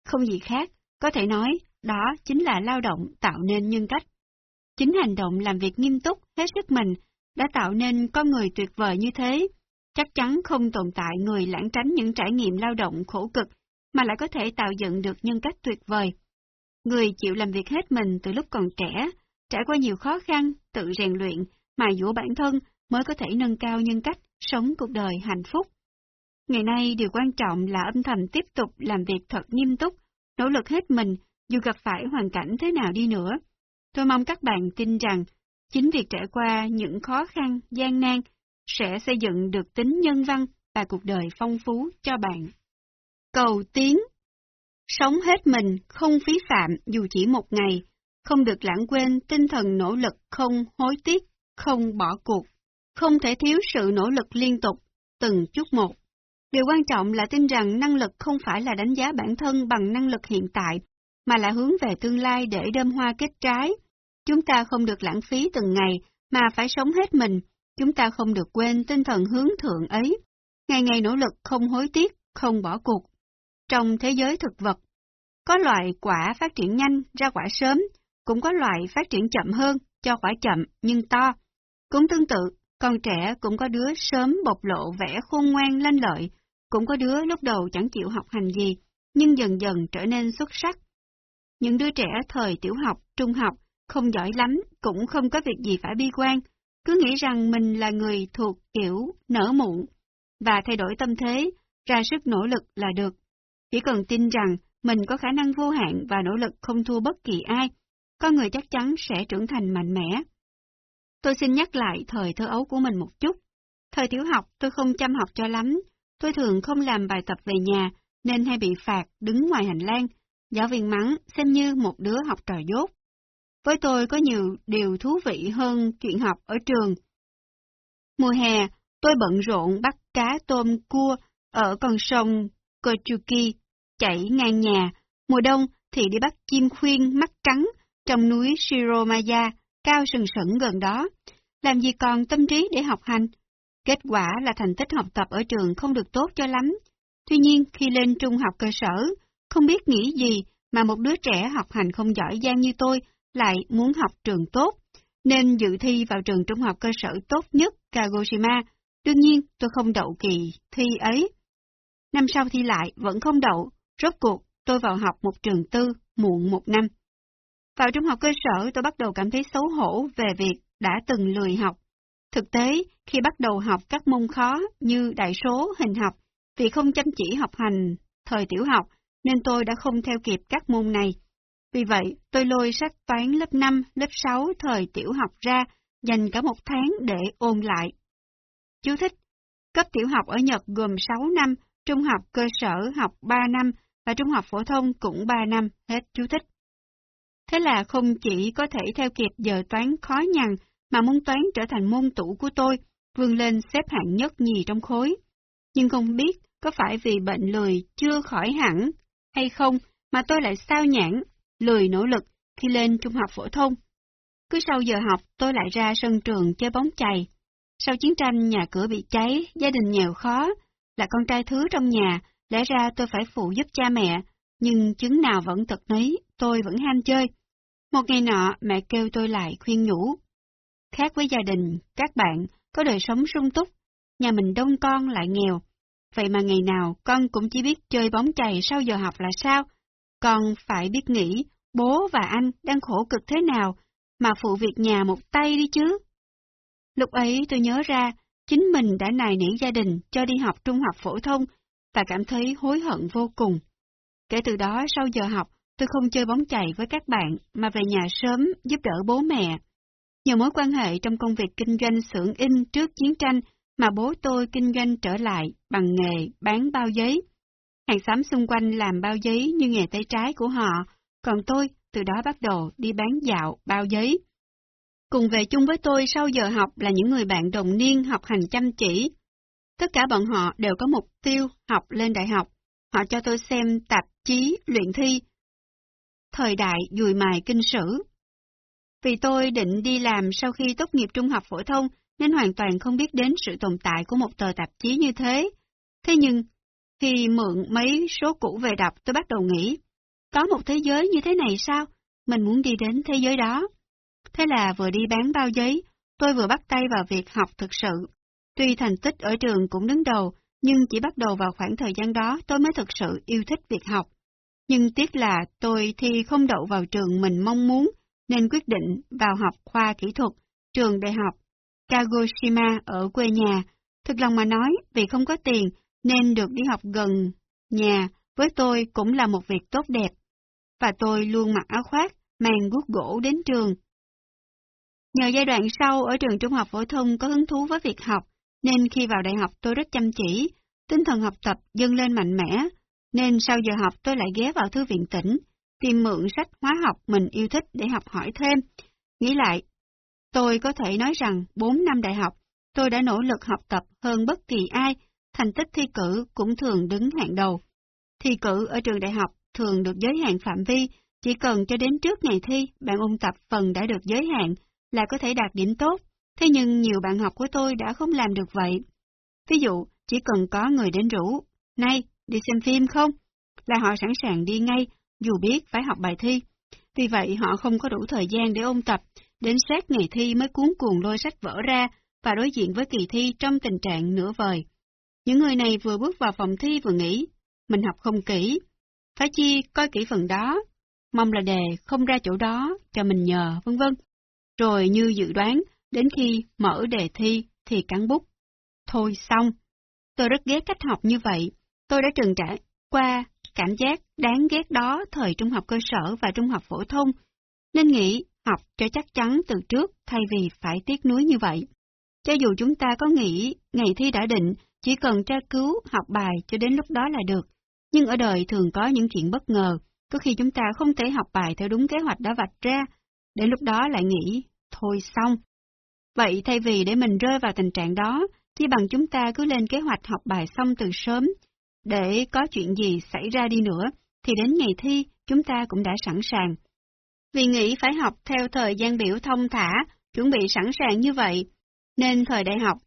Không gì khác, có thể nói, đó chính là lao động tạo nên nhân cách. Chính hành động làm việc nghiêm túc, hết sức mình, đã tạo nên con người tuyệt vời như thế. Chắc chắn không tồn tại người lãng tránh những trải nghiệm lao động khổ cực, mà lại có thể tạo dựng được nhân cách tuyệt vời. Người chịu làm việc hết mình từ lúc còn trẻ, trải qua nhiều khó khăn, tự rèn luyện, mài dũa bản thân mới có thể nâng cao nhân cách, sống cuộc đời hạnh phúc. Ngày nay điều quan trọng là âm thầm tiếp tục làm việc thật nghiêm túc, nỗ lực hết mình, dù gặp phải hoàn cảnh thế nào đi nữa. Tôi mong các bạn tin rằng, chính việc trải qua những khó khăn, gian nan, sẽ xây dựng được tính nhân văn và cuộc đời phong phú cho bạn. Cầu tiến Sống hết mình, không phí phạm dù chỉ một ngày, không được lãng quên tinh thần nỗ lực không hối tiếc, không bỏ cuộc. Không thể thiếu sự nỗ lực liên tục, từng chút một. Điều quan trọng là tin rằng năng lực không phải là đánh giá bản thân bằng năng lực hiện tại, mà là hướng về tương lai để đơm hoa kết trái. Chúng ta không được lãng phí từng ngày, mà phải sống hết mình. Chúng ta không được quên tinh thần hướng thượng ấy. Ngày ngày nỗ lực không hối tiếc, không bỏ cuộc. Trong thế giới thực vật, có loại quả phát triển nhanh, ra quả sớm, cũng có loại phát triển chậm hơn, cho quả chậm nhưng to. Cũng tương tự, con trẻ cũng có đứa sớm bộc lộ vẻ khôn ngoan lanh lợi, cũng có đứa lúc đầu chẳng chịu học hành gì, nhưng dần dần trở nên xuất sắc. Những đứa trẻ thời tiểu học, trung học, không giỏi lắm, cũng không có việc gì phải bi quan, cứ nghĩ rằng mình là người thuộc kiểu nở muộn, và thay đổi tâm thế, ra sức nỗ lực là được. Chỉ cần tin rằng mình có khả năng vô hạn và nỗ lực không thua bất kỳ ai, con người chắc chắn sẽ trưởng thành mạnh mẽ. Tôi xin nhắc lại thời thơ ấu của mình một chút. Thời tiểu học tôi không chăm học cho lắm, tôi thường không làm bài tập về nhà nên hay bị phạt đứng ngoài hành lang, giáo viên mắng xem như một đứa học trò dốt. Với tôi có nhiều điều thú vị hơn chuyện học ở trường. Mùa hè, tôi bận rộn bắt cá tôm cua ở con sông Kochuki chảy ngang nhà. Mùa đông thì đi bắt chim khuyên mắt trắng trong núi Shiromaya, cao sừng sững gần đó. Làm gì còn tâm trí để học hành? Kết quả là thành tích học tập ở trường không được tốt cho lắm. Tuy nhiên, khi lên trung học cơ sở, không biết nghĩ gì mà một đứa trẻ học hành không giỏi giang như tôi lại muốn học trường tốt, nên dự thi vào trường trung học cơ sở tốt nhất Kagoshima. Đương nhiên, tôi không đậu kỳ thi ấy. Năm sau thi lại, vẫn không đậu. Rốt cuộc, tôi vào học một trường tư, muộn một năm. Vào trung học cơ sở, tôi bắt đầu cảm thấy xấu hổ về việc đã từng lười học. Thực tế, khi bắt đầu học các môn khó như đại số, hình học, vì không chăm chỉ học hành thời tiểu học, nên tôi đã không theo kịp các môn này. Vì vậy, tôi lôi sách toán lớp 5, lớp 6 thời tiểu học ra, dành cả một tháng để ôn lại. Chú thích Cấp tiểu học ở Nhật gồm 6 năm, trung học cơ sở học 3 năm và trung học phổ thông cũng 3 năm, hết chú thích. Thế là không chỉ có thể theo kịp giờ toán khó nhằn, mà môn toán trở thành môn tủ của tôi, vươn lên xếp hạng nhất nhì trong khối. Nhưng không biết có phải vì bệnh lười chưa khỏi hẳn hay không mà tôi lại sao nhãn, lười nỗ lực khi lên trung học phổ thông. Cứ sau giờ học tôi lại ra sân trường chơi bóng chày. Sau chiến tranh nhà cửa bị cháy, gia đình nghèo khó, là con trai thứ trong nhà, lẽ ra tôi phải phụ giúp cha mẹ, nhưng chứng nào vẫn thật nấy, tôi vẫn ham chơi. Một ngày nọ, mẹ kêu tôi lại khuyên nhủ. Khác với gia đình, các bạn có đời sống sung túc, nhà mình đông con lại nghèo. Vậy mà ngày nào con cũng chỉ biết chơi bóng chày sau giờ học là sao? Con phải biết nghĩ bố và anh đang khổ cực thế nào mà phụ việc nhà một tay đi chứ. Lúc ấy tôi nhớ ra, chính mình đã nài nỉ gia đình cho đi học trung học phổ thông và cảm thấy hối hận vô cùng. Kể từ đó sau giờ học, tôi không chơi bóng chày với các bạn mà về nhà sớm giúp đỡ bố mẹ. Nhờ mối quan hệ trong công việc kinh doanh xưởng in trước chiến tranh mà bố tôi kinh doanh trở lại bằng nghề bán bao giấy. Hàng xóm xung quanh làm bao giấy như nghề tay trái của họ, còn tôi từ đó bắt đầu đi bán dạo bao giấy. Cùng về chung với tôi sau giờ học là những người bạn đồng niên học hành chăm chỉ. Tất cả bọn họ đều có mục tiêu học lên đại học. Họ cho tôi xem tạp chí luyện thi. Thời đại dùi mài kinh sử. Vì tôi định đi làm sau khi tốt nghiệp trung học phổ thông nên hoàn toàn không biết đến sự tồn tại của một tờ tạp chí như thế. Thế nhưng, khi mượn mấy số cũ về đọc tôi bắt đầu nghĩ, có một thế giới như thế này sao? Mình muốn đi đến thế giới đó. Thế là vừa đi bán bao giấy, tôi vừa bắt tay vào việc học thực sự. Tuy thành tích ở trường cũng đứng đầu, nhưng chỉ bắt đầu vào khoảng thời gian đó tôi mới thực sự yêu thích việc học. Nhưng tiếc là tôi thi không đậu vào trường mình mong muốn, nên quyết định vào học khoa kỹ thuật, trường đại học Kagoshima ở quê nhà. Thực lòng mà nói, vì không có tiền nên được đi học gần nhà với tôi cũng là một việc tốt đẹp. Và tôi luôn mặc áo khoác, mang guốc gỗ đến trường. Nhờ giai đoạn sau ở trường trung học phổ thông có hứng thú với việc học, nên khi vào đại học tôi rất chăm chỉ, tinh thần học tập dâng lên mạnh mẽ, nên sau giờ học tôi lại ghé vào thư viện tỉnh, tìm mượn sách hóa học mình yêu thích để học hỏi thêm. Nghĩ lại, tôi có thể nói rằng 4 năm đại học, tôi đã nỗ lực học tập hơn bất kỳ ai, thành tích thi cử cũng thường đứng hạng đầu. Thi cử ở trường đại học thường được giới hạn phạm vi, chỉ cần cho đến trước ngày thi, bạn ôn tập phần đã được giới hạn là có thể đạt điểm tốt. Thế nhưng nhiều bạn học của tôi đã không làm được vậy. Ví dụ, chỉ cần có người đến rủ, nay, đi xem phim không? Là họ sẵn sàng đi ngay, dù biết phải học bài thi. Vì vậy họ không có đủ thời gian để ôn tập, đến sát ngày thi mới cuốn cuồng lôi sách vở ra và đối diện với kỳ thi trong tình trạng nửa vời. Những người này vừa bước vào phòng thi vừa nghĩ, mình học không kỹ, phải chi coi kỹ phần đó, mong là đề không ra chỗ đó, cho mình nhờ, vân vân. Rồi như dự đoán, đến khi mở đề thi thì cắn bút. Thôi xong. Tôi rất ghét cách học như vậy. Tôi đã từng trải qua cảm giác đáng ghét đó thời trung học cơ sở và trung học phổ thông, nên nghĩ học cho chắc chắn từ trước thay vì phải tiếc nuối như vậy. Cho dù chúng ta có nghĩ ngày thi đã định, chỉ cần tra cứu học bài cho đến lúc đó là được, nhưng ở đời thường có những chuyện bất ngờ, có khi chúng ta không thể học bài theo đúng kế hoạch đã vạch ra, đến lúc đó lại nghĩ, thôi xong. Vậy thay vì để mình rơi vào tình trạng đó, chỉ bằng chúng ta cứ lên kế hoạch học bài xong từ sớm, để có chuyện gì xảy ra đi nữa, thì đến ngày thi chúng ta cũng đã sẵn sàng. Vì nghĩ phải học theo thời gian biểu thông thả, chuẩn bị sẵn sàng như vậy, nên thời đại học,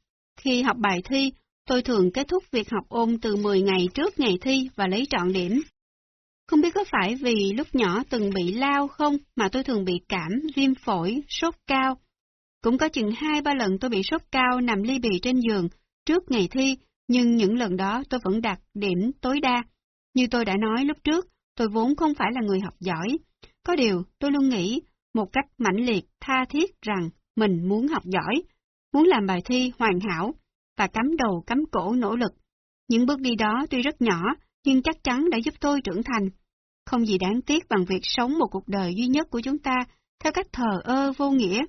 khi học bài thi, tôi thường kết thúc việc học ôn từ 10 ngày trước ngày thi và lấy trọn điểm. Không biết có phải vì lúc nhỏ từng bị lao không mà tôi thường bị cảm, viêm phổi, sốt cao. Cũng có chừng hai ba lần tôi bị sốt cao nằm ly bì trên giường trước ngày thi, nhưng những lần đó tôi vẫn đạt điểm tối đa. Như tôi đã nói lúc trước, tôi vốn không phải là người học giỏi. Có điều, tôi luôn nghĩ một cách mãnh liệt, tha thiết rằng mình muốn học giỏi, muốn làm bài thi hoàn hảo và cắm đầu cắm cổ nỗ lực. Những bước đi đó tuy rất nhỏ, nhưng chắc chắn đã giúp tôi trưởng thành. Không gì đáng tiếc bằng việc sống một cuộc đời duy nhất của chúng ta theo cách thờ ơ vô nghĩa.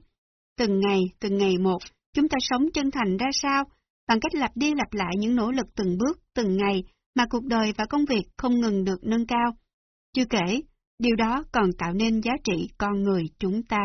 Từng ngày, từng ngày một, chúng ta sống chân thành ra sao, bằng cách lặp đi lặp lại những nỗ lực từng bước, từng ngày mà cuộc đời và công việc không ngừng được nâng cao. Chưa kể, điều đó còn tạo nên giá trị con người chúng ta.